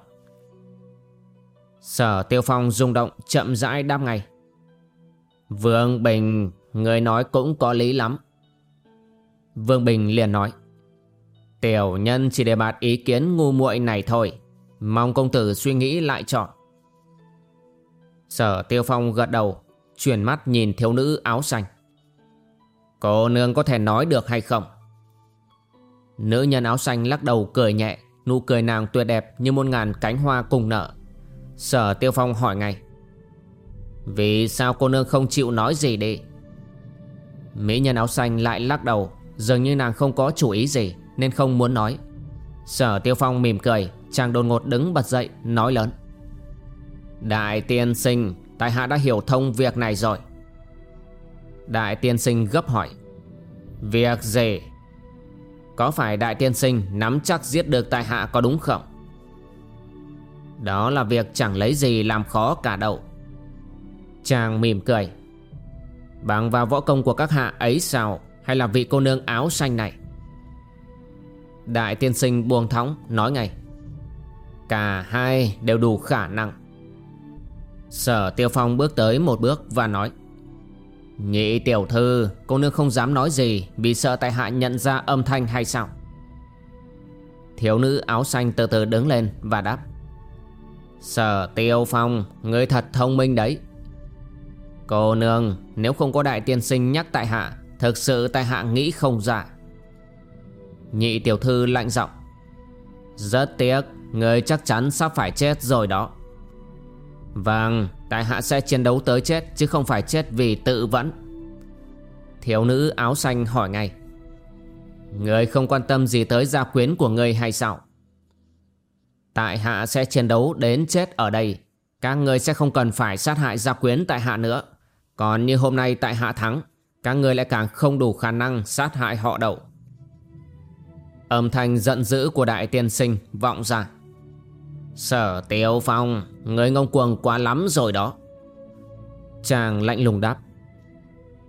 Sở Tiêu Phong rung động chậm rãi đáp ngay Vương Bình Người nói cũng có lý lắm. Vương Bình liền nói Tiểu nhân chỉ để bạt ý kiến ngu muội này thôi. Mong công tử suy nghĩ lại chọn Sở Tiêu Phong gật đầu, Chuyển mắt nhìn thiếu nữ áo xanh. Cô nương có thể nói được hay không? Nữ nhân áo xanh lắc đầu cười nhẹ, Nụ cười nàng tuyệt đẹp như muôn ngàn cánh hoa cùng nở Sở Tiêu Phong hỏi ngay. Vì sao cô nương không chịu nói gì đi? Mỹ nhân áo xanh lại lắc đầu, Dường như nàng không có chủ ý gì, Nên không muốn nói. Sở Tiêu Phong mỉm cười. Chàng đột ngột đứng bật dậy, nói lớn. Đại tiên sinh, Tại hạ đã hiểu thông việc này rồi. Đại tiên sinh gấp hỏi. Việc gì? Có phải đại tiên sinh Nắm chắc giết được tại hạ có đúng không? Đó là việc chẳng lấy gì làm khó cả đâu. Chàng mỉm cười. Bằng vào võ công của các hạ ấy sao? Hay là vị cô nương áo xanh này? Đại tiên sinh buông thõng, nói ngay. Cả hai đều đủ khả năng. Sở Tiêu Phong bước tới một bước và nói, Nhị tiểu thư, Cô nương không dám nói gì Vì sợ tại hạ nhận ra âm thanh hay sao? Thiếu nữ áo xanh từ từ đứng lên và đáp, Sở Tiêu Phong Người thật thông minh đấy. Cô nương, Nếu không có đại tiên sinh nhắc tại hạ, Thực sự tại hạ nghĩ không giả Nhị tiểu thư lạnh giọng, Rất tiếc Người chắc chắn sắp phải chết rồi đó. Vâng Tại hạ sẽ chiến đấu tới chết, Chứ không phải chết vì tự vẫn. Thiếu nữ áo xanh hỏi ngay. Người không quan tâm gì tới gia quyến của người hay sao? Tại hạ sẽ chiến đấu đến chết ở đây. Các người sẽ không cần phải sát hại gia quyến tại hạ nữa. Còn như hôm nay tại hạ thắng, Các người lại càng không đủ khả năng sát hại họ đậu Âm thanh giận dữ của đại tiên sinh vọng ra. Sở Tiêu Phong, Người ngông cuồng quá lắm rồi đó. Chàng lạnh lùng đáp.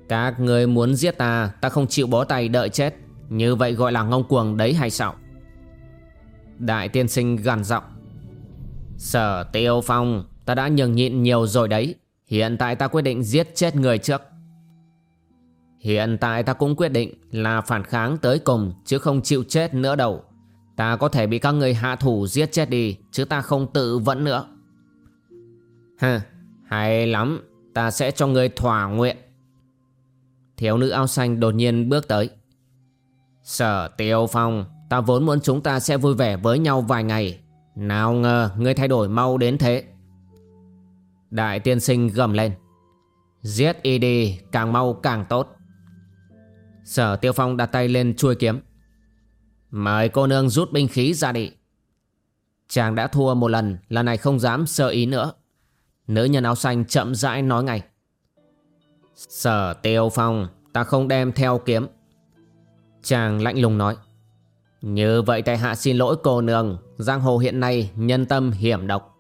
Các người muốn giết ta Ta không chịu bó tay đợi chết. Như vậy gọi là ngông cuồng đấy hay sao? Đại tiên sinh gằn giọng. Sở Tiêu Phong, Ta đã nhường nhịn nhiều rồi đấy. Hiện tại ta quyết định giết chết người trước. Hiện tại ta cũng quyết định là phản kháng tới cùng, Chứ không chịu chết nữa đâu. Ta có thể bị các người hạ thủ giết chết đi Chứ ta không tự vẫn nữa. Hừ, hay lắm Ta sẽ cho người thỏa nguyện. Thiếu nữ áo xanh đột nhiên bước tới. Sở Tiêu Phong Ta vốn muốn chúng ta sẽ vui vẻ với nhau vài ngày. Nào ngờ ngươi thay đổi mau đến thế. Đại tiên sinh gầm lên. Giết y đi càng mau càng tốt. Sở Tiêu Phong đặt tay lên chuôi kiếm. Mời cô nương rút binh khí ra đi. Chàng đã thua một lần Lần này không dám sơ ý nữa. Nữ nhân áo xanh chậm rãi nói ngay. Sở tiêu phong, Ta không đem theo kiếm. Chàng lạnh lùng nói. Như vậy tại hạ xin lỗi cô nương, Giang hồ hiện nay nhân tâm hiểm độc.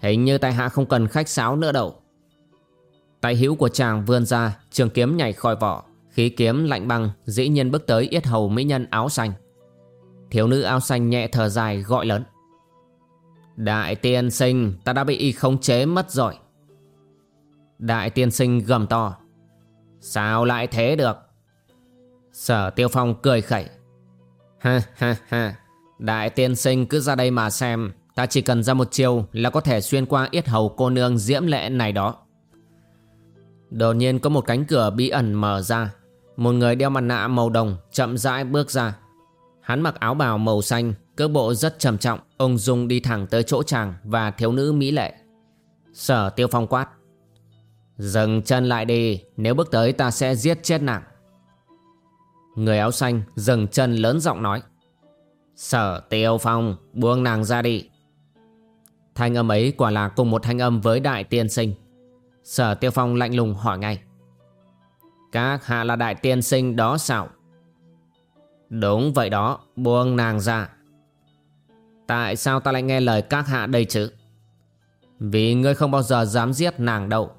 Hình như tại hạ không cần khách sáo nữa đâu. Tay hữu của chàng vươn ra, Trường kiếm nhảy khỏi vỏ. Khí kiếm lạnh băng, Dĩ nhiên bước tới yết hầu mỹ nhân áo xanh. Thiếu nữ áo xanh nhẹ thở dài gọi lớn. Đại tiên sinh, ta đã bị y khống chế mất rồi. Đại tiên sinh gầm to. Sao lại thế được? Sở tiêu phong cười khẩy. Ha ha ha. Đại tiên sinh cứ ra đây mà xem. Ta chỉ cần ra một chiều là có thể xuyên qua yết hầu cô nương diễm lệ này đó. Đột nhiên có một cánh cửa bí ẩn mở ra. Một người đeo mặt nạ màu đồng chậm rãi bước ra. Hắn mặc áo bào màu xanh, cơ bộ rất trầm trọng, ông Dung đi thẳng tới chỗ chàng và thiếu nữ mỹ lệ. Sở tiêu phong quát. Dừng chân lại đi, nếu bước tới ta sẽ giết chết nàng. Người áo xanh dừng chân lớn giọng nói. Sở tiêu phong, buông nàng ra đi. Thanh âm ấy quả là cùng một thanh âm với đại tiên sinh. Sở tiêu phong lạnh lùng hỏi ngay. Các hạ là đại tiên sinh đó sao? Đúng vậy đó, buông nàng ra. Tại sao ta lại nghe lời các hạ đây chứ? Vì ngươi không bao giờ dám giết nàng đâu.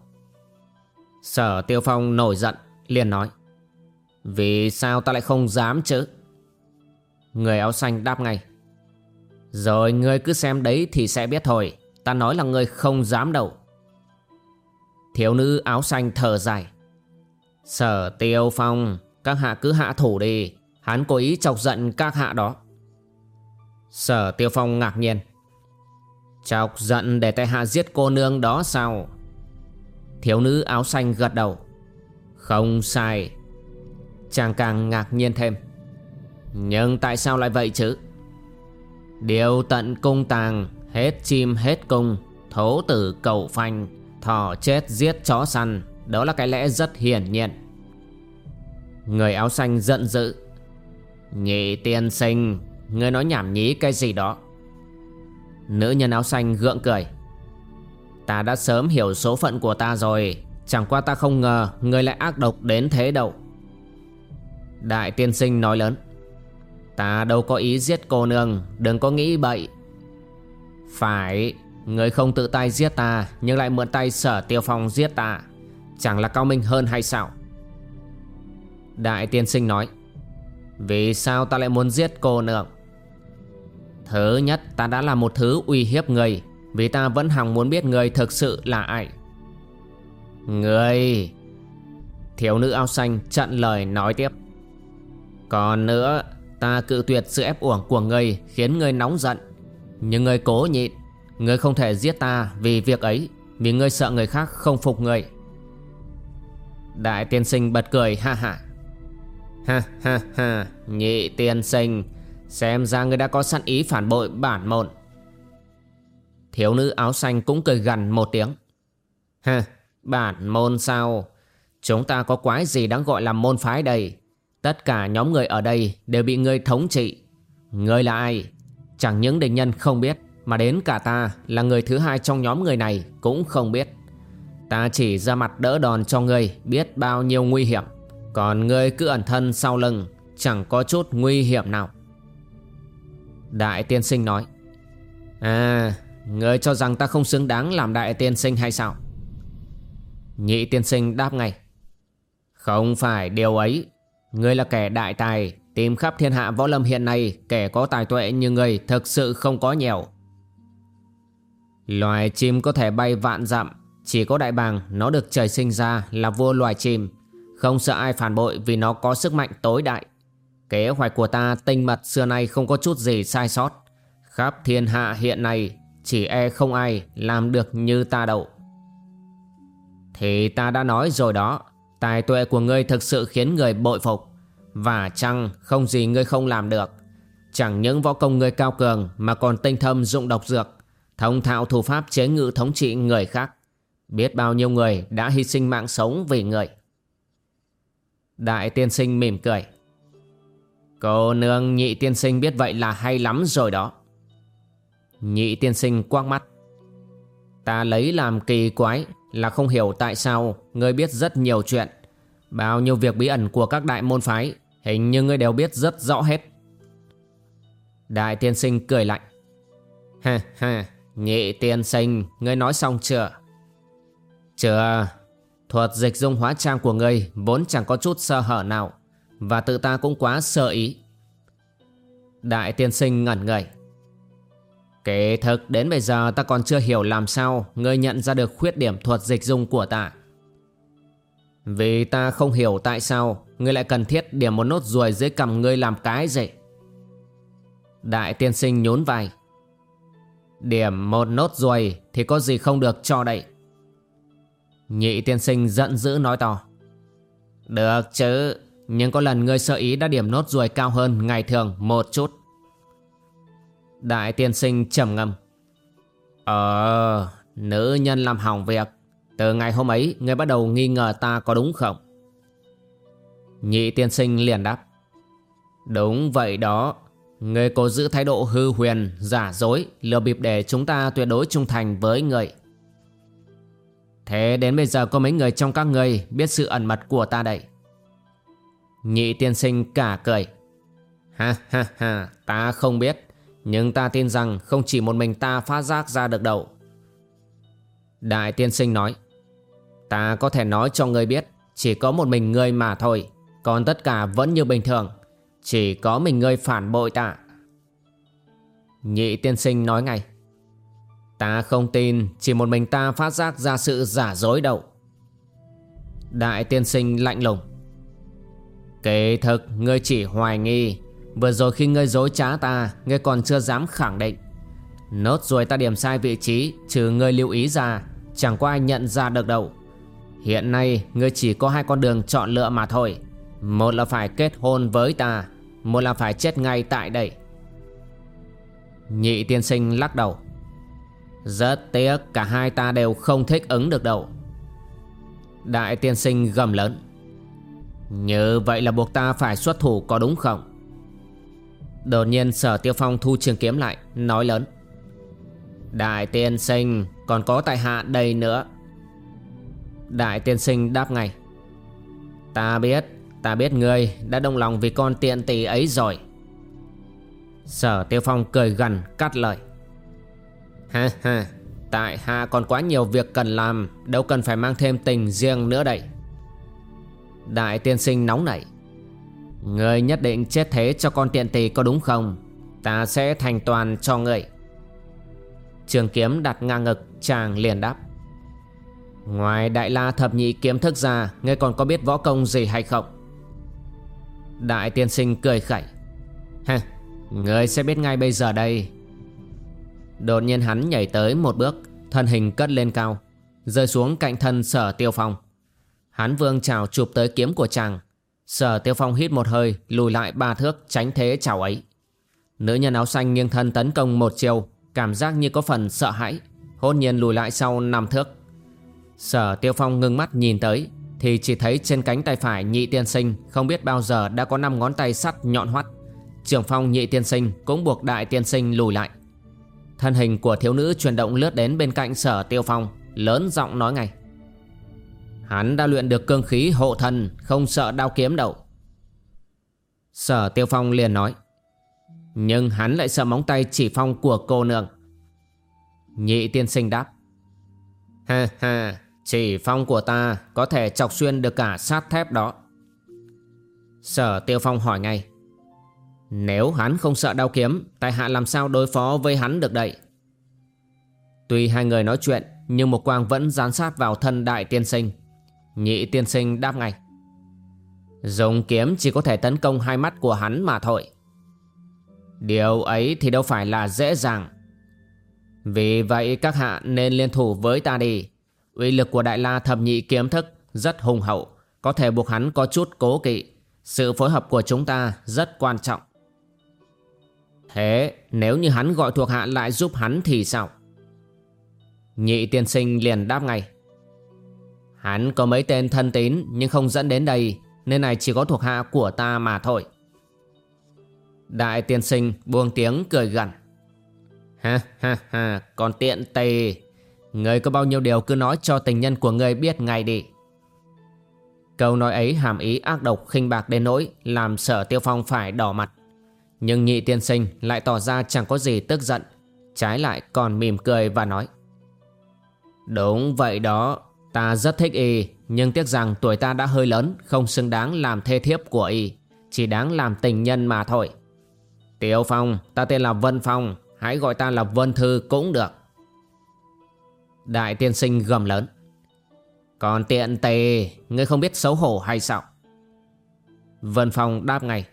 Sở Tiêu Phong nổi giận liền nói. Vì sao ta lại không dám chứ? Người áo xanh đáp ngay. Rồi ngươi cứ xem đấy thì sẽ biết thôi Ta nói là ngươi không dám đâu. Thiếu nữ áo xanh thở dài. Sở Tiêu Phong Các hạ cứ hạ thủ đi. Hắn cố ý chọc giận các hạ đó. Sở Tiêu Phong ngạc nhiên. Chọc giận để tay hạ giết cô nương đó sao? Thiếu nữ áo xanh gật đầu. Không sai. Chàng càng ngạc nhiên thêm. Nhưng tại sao lại vậy chứ? Điều tận cung tàng, Hết chim, hết cung. Thố tử, cầu phanh, Thỏ chết, giết chó săn. Đó là cái lẽ rất hiển nhiên. Người áo xanh giận dữ. Nhị tiên sinh Ngươi nói nhảm nhí cái gì đó. Nữ nhân áo xanh gượng cười. Ta đã sớm hiểu số phận của ta rồi, Chẳng qua ta không ngờ Ngươi lại ác độc đến thế đâu. Đại tiên sinh nói lớn. Ta đâu có ý giết cô nương, Đừng có nghĩ bậy. Phải Ngươi không tự tay giết ta, Nhưng lại mượn tay sở tiêu phong giết ta. Chẳng là cao minh hơn hay sao? Đại tiên sinh nói. Vì sao ta lại muốn giết cô nương Thứ nhất, ta đã là một thứ uy hiếp người, Vì ta vẫn hằng muốn biết người thực sự là ai. Người! Thiếu nữ áo xanh chặn lời nói tiếp. Còn nữa, Ta cự tuyệt sự ép uổng của người Khiến người nóng giận. Nhưng người cố nhịn, Người không thể giết ta vì việc ấy, Vì người sợ người khác không phục người. Đại tiên sinh bật cười, ha ha. Ha ha ha. Nhị tiên sinh, Xem ra người đã có sẵn ý phản bội bản môn. Thiếu nữ áo xanh cũng cười gần một tiếng. Ha, Bản môn sao? Chúng ta có quái gì đáng gọi là môn phái đây? Tất cả nhóm người ở đây Đều bị ngươi thống trị. Ngươi là ai? Chẳng những địch nhân không biết, Mà đến cả ta là người thứ hai trong nhóm người này Cũng không biết. Ta chỉ ra mặt đỡ đòn cho ngươi Biết bao nhiêu nguy hiểm. Còn ngươi cứ ẩn thân sau lưng, Chẳng có chút nguy hiểm nào. Đại tiên sinh nói À Ngươi cho rằng ta không xứng đáng làm đại tiên sinh hay sao? Nhị tiên sinh đáp ngay, Không phải điều ấy. Ngươi là kẻ đại tài, Tìm khắp thiên hạ võ lâm hiện nay, Kẻ có tài tuệ như ngươi thực sự không có nhiều. Loài chim có thể bay vạn dặm, Chỉ có đại bàng Nó được trời sinh ra là vua loài chim. Không sợ ai phản bội Vì nó có sức mạnh tối đại. Kế hoạch của ta tinh mật xưa nay Không có chút gì sai sót. Khắp thiên hạ hiện nay, Chỉ e không ai làm được như ta đâu. Thì ta đã nói rồi đó, Tài tuệ của ngươi thực sự khiến người bội phục. Và chăng không gì ngươi không làm được? Chẳng những võ công ngươi cao cường Mà còn tinh thâm dụng độc dược, Thông thạo thủ pháp chế ngự thống trị người khác. Biết bao nhiêu người đã hy sinh mạng sống vì người. Đại tiên sinh mỉm cười Cô nương nhị tiên sinh biết vậy là hay lắm rồi đó Nhị tiên sinh quang mắt Ta lấy làm kỳ quái là không hiểu tại sao ngươi biết rất nhiều chuyện. Bao nhiêu việc bí ẩn của các đại môn phái, hình như ngươi đều biết rất rõ hết. Đại tiên sinh cười lạnh. Ha ha, nhị tiên sinh, ngươi nói xong chưa? Chưa, thuật dịch dung hóa trang của ngươi vốn chẳng có chút sơ hở nào, và tự ta cũng quá sơ ý. Đại tiên sinh ngẩn ngẩy. Kể thực đến bây giờ ta còn chưa hiểu làm sao ngươi nhận ra được khuyết điểm thuật dịch dung của ta. Vì ta không hiểu tại sao ngươi lại cần thiết điểm một nốt ruồi dưới cầm ngươi làm cái gì. Đại tiên sinh nhún vai. Điểm một nốt ruồi thì có gì không được cho đậy Nhị tiên sinh giận dữ nói to. Được chứ, nhưng có lần ngươi sợ ý đã điểm nốt ruồi cao hơn ngày thường một chút. Đại tiên sinh trầm ngâm. Ờ Nữ nhân làm hỏng việc. Từ ngày hôm ấy Ngươi bắt đầu nghi ngờ ta có đúng không? Nhị tiên sinh liền đáp. Đúng vậy đó. Ngươi cố giữ thái độ hư huyền Giả dối Lừa bịp để chúng ta tuyệt đối trung thành với người Thế đến bây giờ có mấy người trong các người Biết sự ẩn mật của ta đây? Nhị tiên sinh cả cười. Ha ha ha, Ta không biết, nhưng ta tin rằng không chỉ một mình ta phát giác ra được đâu. Đại tiên sinh nói, Ta có thể nói cho ngươi biết, Chỉ có một mình ngươi mà thôi, Còn tất cả vẫn như bình thường, Chỉ có mình ngươi phản bội ta. Nhị tiên sinh nói ngay Ta không tin, Chỉ một mình ta phát giác ra sự giả dối đâu. Đại tiên sinh lạnh lùng. Kế thực ngươi chỉ hoài nghi. Vừa rồi khi ngươi dối trá ta, Ngươi còn chưa dám khẳng định. Nốt rồi ta điểm sai vị trí, Trừ ngươi lưu ý ra, Chẳng có ai nhận ra được đâu. Hiện nay, ngươi chỉ có hai con đường chọn lựa mà thôi. Một là phải kết hôn với ta, Một là phải chết ngay tại đây. Nhị tiên sinh lắc đầu. Rất tiếc, cả hai ta đều không thích ứng được đâu. Đại tiên sinh gầm lớn. Như vậy là buộc ta phải xuất thủ có đúng không? Đột nhiên sở tiêu phong thu trường kiếm lại, Nói lớn. Đại tiên sinh, còn có tại hạ đây nữa. Đại tiên sinh đáp ngay. Ta biết Ta biết ngươi đã đồng lòng vì con tiện tỷ ấy rồi. Sở tiêu phong cười gần, cắt lời. Ha ha Tại hạ còn quá nhiều việc cần làm, Đâu cần phải mang thêm tình riêng nữa đây. Đại tiên sinh nóng nảy. Người nhất định chết thế cho con tiện tỷ có đúng không? Ta sẽ thành toàn cho người Trường kiếm đặt ngang ngực, chàng liền đáp. Ngoài đại la thập nhị kiếm thức ra, Ngươi còn có biết võ công gì hay không? Đại tiên sinh cười khẩy. Ha Ngươi sẽ biết ngay bây giờ đây. Đột nhiên hắn nhảy tới một bước, Thân hình cất lên cao, Rơi xuống cạnh thân sở tiêu phong. Hắn vương chào chụp tới kiếm của chàng. Sở tiêu phong hít một hơi, Lùi lại ba thước, tránh thế chào ấy. Nữ nhân áo xanh nghiêng thân tấn công một chiều, Cảm giác như có phần sợ hãi, Hôn nhiên lùi lại sau năm thước. Sở tiêu phong ngưng mắt nhìn tới, Thì chỉ thấy trên cánh tay phải nhị tiên sinh Không biết bao giờ đã có năm ngón tay sắt nhọn hoắt. Trường phong nhị tiên sinh cũng buộc đại tiên sinh lùi lại. Thân hình của thiếu nữ chuyển động lướt đến bên cạnh sở tiêu phong, Lớn giọng nói ngay. Hắn đã luyện được cương khí hộ thần Không sợ đao kiếm đâu. Sở tiêu phong liền nói. Nhưng hắn lại sợ móng tay chỉ phong của cô nương. Nhị tiên sinh đáp. Ha ha, Chỉ phong của ta Có thể chọc xuyên được cả sát thép đó. Sở tiêu phong hỏi ngay. Nếu hắn không sợ đao kiếm, Tại hạ làm sao đối phó với hắn được đây? Tuy hai người nói chuyện, Nhưng một quang vẫn dán sát vào thân đại tiên sinh. Nhị tiên sinh đáp ngay. Dùng kiếm chỉ có thể tấn công hai mắt của hắn mà thôi. Điều ấy thì đâu phải là dễ dàng. Vì vậy các hạ nên liên thủ với ta đi. Uy lực của Đại La thập nhị kiếm thức rất hùng hậu, Có thể buộc hắn có chút cố kỵ. Sự phối hợp của chúng ta rất quan trọng. Thế, nếu như hắn gọi thuộc hạ lại giúp hắn thì sao? Nhị tiên sinh liền đáp ngay. Hắn có mấy tên thân tín nhưng không dẫn đến đây, Nên này chỉ có thuộc hạ của ta mà thôi. Đại tiên sinh buông tiếng cười gần. Ha ha ha, Còn tiện tì Người có bao nhiêu điều cứ nói cho tình nhân của người biết ngay đi. Câu nói ấy hàm ý ác độc khinh bạc đến nỗi Làm sở tiêu phong phải đỏ mặt. Nhưng nhị tiên sinh lại tỏ ra chẳng có gì tức giận. Trái lại còn mỉm cười và nói. Đúng vậy đó, Ta rất thích y, Nhưng tiếc rằng tuổi ta đã hơi lớn, Không xứng đáng làm thê thiếp của y, Chỉ đáng làm tình nhân mà thôi. Tiêu Phong, Ta tên là Vân Phong, Hãy gọi ta là Vân Thư cũng được. Đại tiên sinh gầm lớn. Còn tiện tề, Ngươi không biết xấu hổ hay sao? Vân Phong đáp ngay.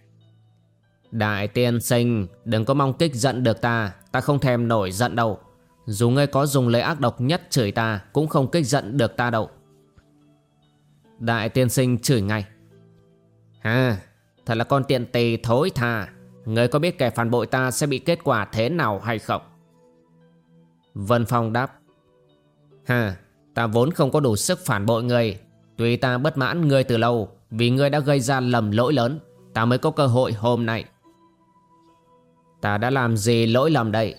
Đại tiên sinh, Đừng có mong kích giận được ta. Ta không thèm nổi giận đâu. Dù ngươi có dùng lời ác độc nhất chửi ta, Cũng không kích giận được ta đâu. Đại tiên sinh chửi ngay. Ha, Thật là con tiện tì thối tha. Ngươi có biết kẻ phản bội ta sẽ bị kết quả thế nào hay không? Vân Phong đáp. Ha, Ta vốn không có đủ sức phản bội ngươi. Tuy ta bất mãn ngươi từ lâu, Vì ngươi đã gây ra lầm lỗi lớn, Ta mới có cơ hội hôm nay. Ta đã làm gì lỗi lầm đây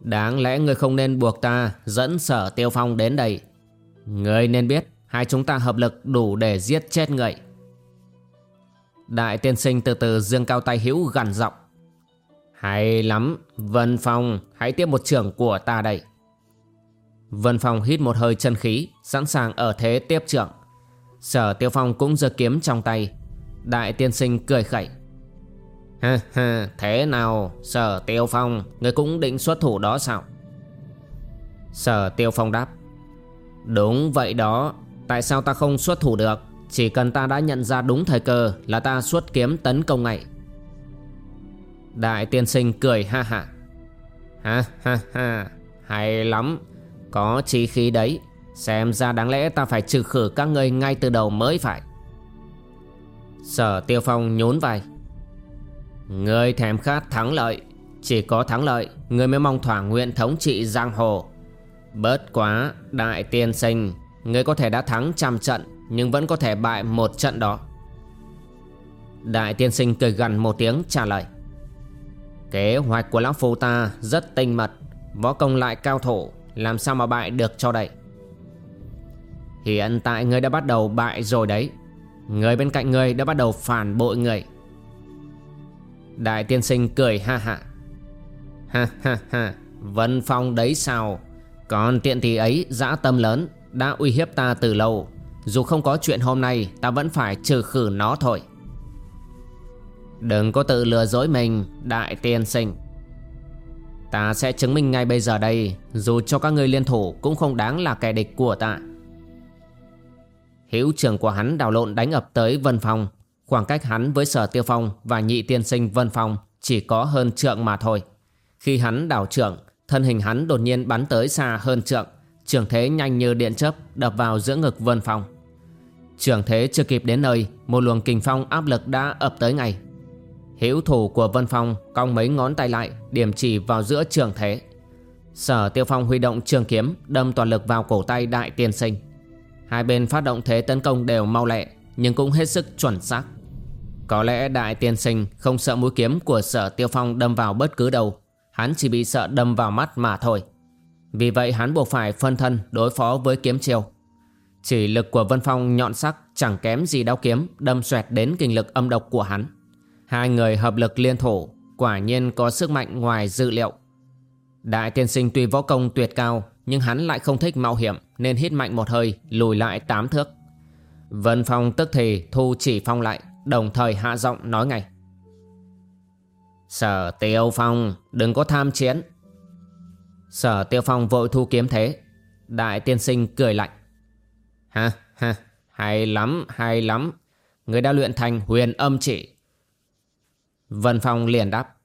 Đáng lẽ ngươi không nên buộc ta dẫn sở tiêu phong đến đây. Ngươi nên biết hai chúng ta hợp lực đủ để giết chết ngươi. Đại tiên sinh từ từ dương cao tay hữu gằn giọng. Hay lắm, Vân Phong, hãy tiếp một trưởng của ta đây. Vân Phong hít một hơi chân khí Sẵn sàng ở thế tiếp trưởng Sở Tiêu Phong cũng giơ kiếm trong tay Đại tiên sinh cười khẩy Ha ha thế nào, Sở Tiêu Phong? Người cũng định xuất thủ đó sao? Sở Tiêu Phong đáp, Đúng vậy đó, Tại sao ta không xuất thủ được? Chỉ cần ta đã nhận ra đúng thời cơ Là ta xuất kiếm tấn công ngay. Đại tiên sinh cười ha ha Ha ha ha, Hay lắm, Có chi khí đấy, Xem ra đáng lẽ ta phải trừ khử các ngươi ngay từ đầu mới phải. Sở Tiêu Phong nhún vai người thèm khát thắng lợi, Chỉ có thắng lợi, người mới mong thỏa nguyện thống trị giang hồ. Bớt quá Đại tiên sinh, người có thể đã thắng trăm trận, Nhưng vẫn có thể bại một trận đó. Đại tiên sinh cười gần một tiếng, trả lời. Kế hoạch của lão phu ta rất tinh mật, Võ công lại cao thủ, Làm sao mà bại được cho đây? Hiện tại ngươi đã bắt đầu bại rồi đấy. Người bên cạnh ngươi đã bắt đầu phản bội người. Đại tiên sinh cười ha ha Ha ha ha, Vân Phong đấy sao? Còn tiện thì ấy, dã tâm lớn, Đã uy hiếp ta từ lâu. Dù không có chuyện hôm nay, Ta vẫn phải trừ khử nó thôi. Đừng có tự lừa dối mình, Đại tiên sinh. Ta sẽ chứng minh ngay bây giờ đây, Dù cho các ngươi liên thủ Cũng không đáng là kẻ địch của ta. Hữu trưởng của hắn đào lộn đánh ập tới Vân Phong. Khoảng cách hắn với sở tiêu phong Và nhị tiên sinh Vân Phong Chỉ có hơn trượng mà thôi Khi hắn đảo trượng Thân hình hắn đột nhiên bắn tới xa hơn trượng, Trường thế nhanh như điện chớp Đập vào giữa ngực Vân Phong Trường thế chưa kịp đến nơi, Một luồng kình phong áp lực đã ập tới ngay Hữu thủ của Vân Phong cong mấy ngón tay lại, điểm chỉ vào giữa trường thế. Sở Tiêu Phong huy động trường kiếm, đâm toàn lực vào cổ tay đại tiên sinh. Hai bên phát động thế tấn công đều mau lẹ, nhưng cũng hết sức chuẩn xác. Có lẽ đại tiên sinh không sợ mũi kiếm của sở Tiêu Phong đâm vào bất cứ đâu. Hắn chỉ bị sợ đâm vào mắt mà thôi. Vì vậy hắn buộc phải phân thân đối phó với kiếm chiêu. Chỉ lực của Vân Phong nhọn sắc, chẳng kém gì đao kiếm đâm xoẹt đến kinh lực âm độc của hắn. Hai người hợp lực liên thủ, Quả nhiên có sức mạnh ngoài dự liệu Đại tiên sinh tuy võ công tuyệt cao, Nhưng hắn lại không thích mạo hiểm, Nên hít mạnh một hơi, lùi lại tám thước Vân Phong tức thì thu chỉ phong lại Đồng thời hạ giọng nói ngay. Sở Tiêu Phong, đừng có tham chiến. Sở Tiêu Phong vội thu kiếm thế. Đại tiên sinh cười lạnh. Ha ha, hay lắm hay lắm. Người đã luyện thành huyền âm chỉ. Vân Phong liền đáp.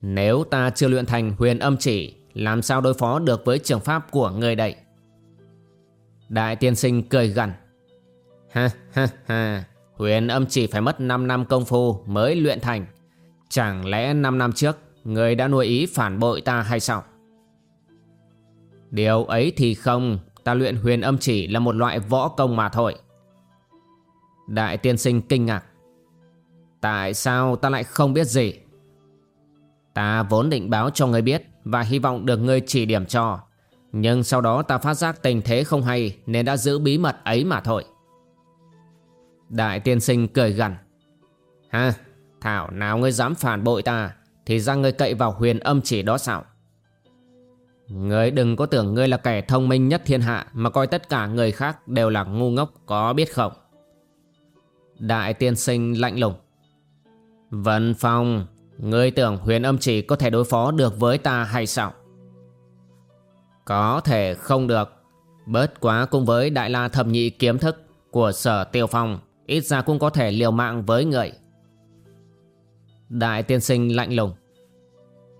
Nếu ta chưa luyện thành huyền âm chỉ, Làm sao đối phó được với trường pháp của người đây? Đại tiên sinh cười gần Ha ha ha. Huyền âm chỉ phải mất 5 năm công phu mới luyện thành. Chẳng lẽ 5 năm trước, Người đã nuôi ý phản bội ta hay sao? Điều ấy thì không, Ta luyện huyền âm chỉ là một loại võ công mà thôi. Đại tiên sinh kinh ngạc. Tại sao ta lại không biết gì? Ta vốn định báo cho ngươi biết Và hy vọng được ngươi chỉ điểm cho. Nhưng sau đó ta phát giác tình thế không hay Nên đã giữ bí mật ấy mà thôi. Đại tiên sinh cười gằn. Ha Thảo nào ngươi dám phản bội ta Thì ra ngươi cậy vào huyền âm chỉ đó sao? Ngươi đừng có tưởng ngươi là kẻ thông minh nhất thiên hạ Mà coi tất cả người khác đều là ngu ngốc có biết không? Đại tiên sinh lạnh lùng. Vân Phong, ngươi tưởng huyền âm chỉ có thể đối phó được với ta hay sao? Có thể không được. Bớt quá cùng với đại la thập nhị kiếm thức của sở tiêu phong, ít ra cũng có thể liều mạng với người. Đại tiên sinh lạnh lùng.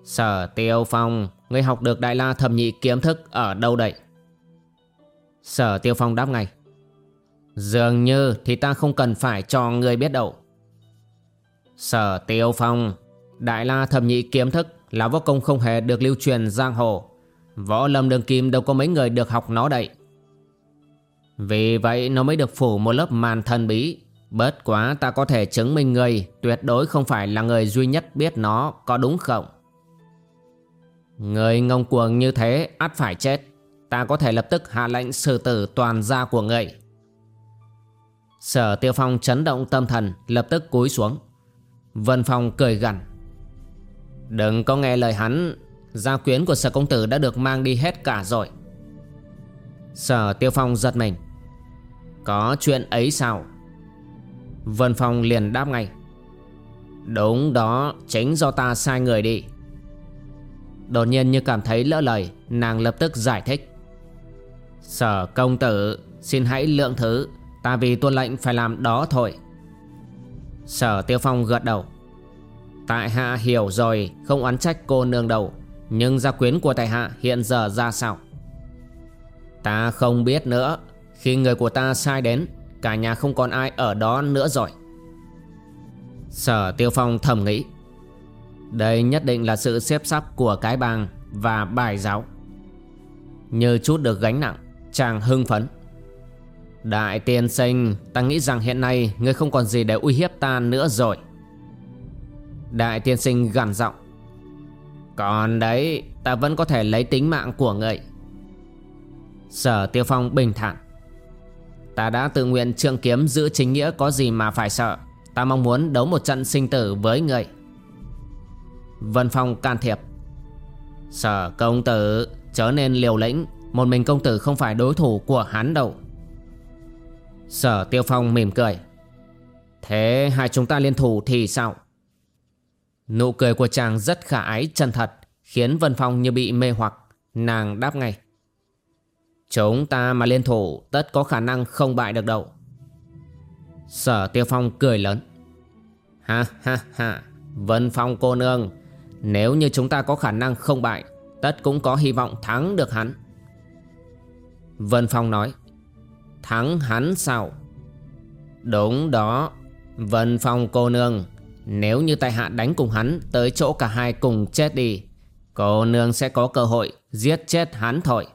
Sở tiêu phong, ngươi học được đại la thầm nhị kiếm thức ở đâu đây? Sở tiêu phong đáp ngay. Dường như thì ta không cần phải cho ngươi biết đâu. Sở Tiêu Phong Đại La thầm nhị kiếm thức Là võ công không hề được lưu truyền giang hồ Võ lâm đường kim đâu có mấy người được học nó đây vì vậy, nó mới được phủ một lớp màn thần bí. Bớt quá, ta có thể chứng minh người Tuyệt đối không phải là người duy nhất biết nó Có đúng không? Người ngông cuồng như thế, ắt phải chết. Ta có thể lập tức hạ lệnh xử tử toàn gia của người Sở Tiêu Phong chấn động tâm thần, Lập tức cúi xuống. Vân Phong cười gằn. Đừng có nghe lời hắn. Gia quyến của sở công tử đã được mang đi hết cả rồi. Sở Tiêu Phong giật mình. Có chuyện ấy sao? Vân Phong liền đáp ngay. Đúng đó Chính do ta sai người đi. Đột nhiên như cảm thấy lỡ lời, Nàng lập tức giải thích. Sở công tử, Xin hãy lượng thứ, Ta vì tuân lệnh phải làm đó thôi. Sở Tiêu Phong gật đầu. Tại hạ hiểu rồi, Không oán trách cô nương đầu Nhưng gia quyến của tại hạ hiện giờ ra sao? Ta không biết nữa. Khi người của ta sai đến, Cả nhà không còn ai ở đó nữa rồi. Sở Tiêu Phong thầm nghĩ, Đây nhất định là sự xếp sắp của cái bang Và bài giáo. Như chút được gánh nặng, Chàng hưng phấn. Đại tiên sinh, Ta nghĩ rằng hiện nay Ngươi không còn gì để uy hiếp ta nữa rồi. Đại tiên sinh gằn giọng, Còn đấy, Ta vẫn có thể lấy tính mạng của ngươi. Sở Tiêu Phong bình thản. Ta đã tự nguyện trương kiếm giữ chính nghĩa có gì mà phải sợ. Ta mong muốn đấu một trận sinh tử với người. Vân Phong can thiệp. Sở công tử, chớ nên liều lĩnh. Một mình công tử không phải đối thủ của hắn đâu. Sở Tiêu Phong mỉm cười. Thế hai chúng ta liên thủ thì sao? Nụ cười của chàng rất khả ái, chân thật, Khiến Vân Phong như bị mê hoặc. Nàng đáp ngay. Chúng ta mà liên thủ, Tất có khả năng không bại được đâu. Sở Tiêu Phong cười lớn. Ha ha ha, Vân Phong cô nương, Nếu như chúng ta có khả năng không bại, Tất cũng có hy vọng thắng được hắn. Vân Phong nói, Thắng hắn sao? Đúng đó, Vân Phong cô nương, Nếu như tại hạ đánh cùng hắn Tới chỗ cả hai cùng chết đi, Cô nương sẽ có cơ hội Giết chết hắn thôi.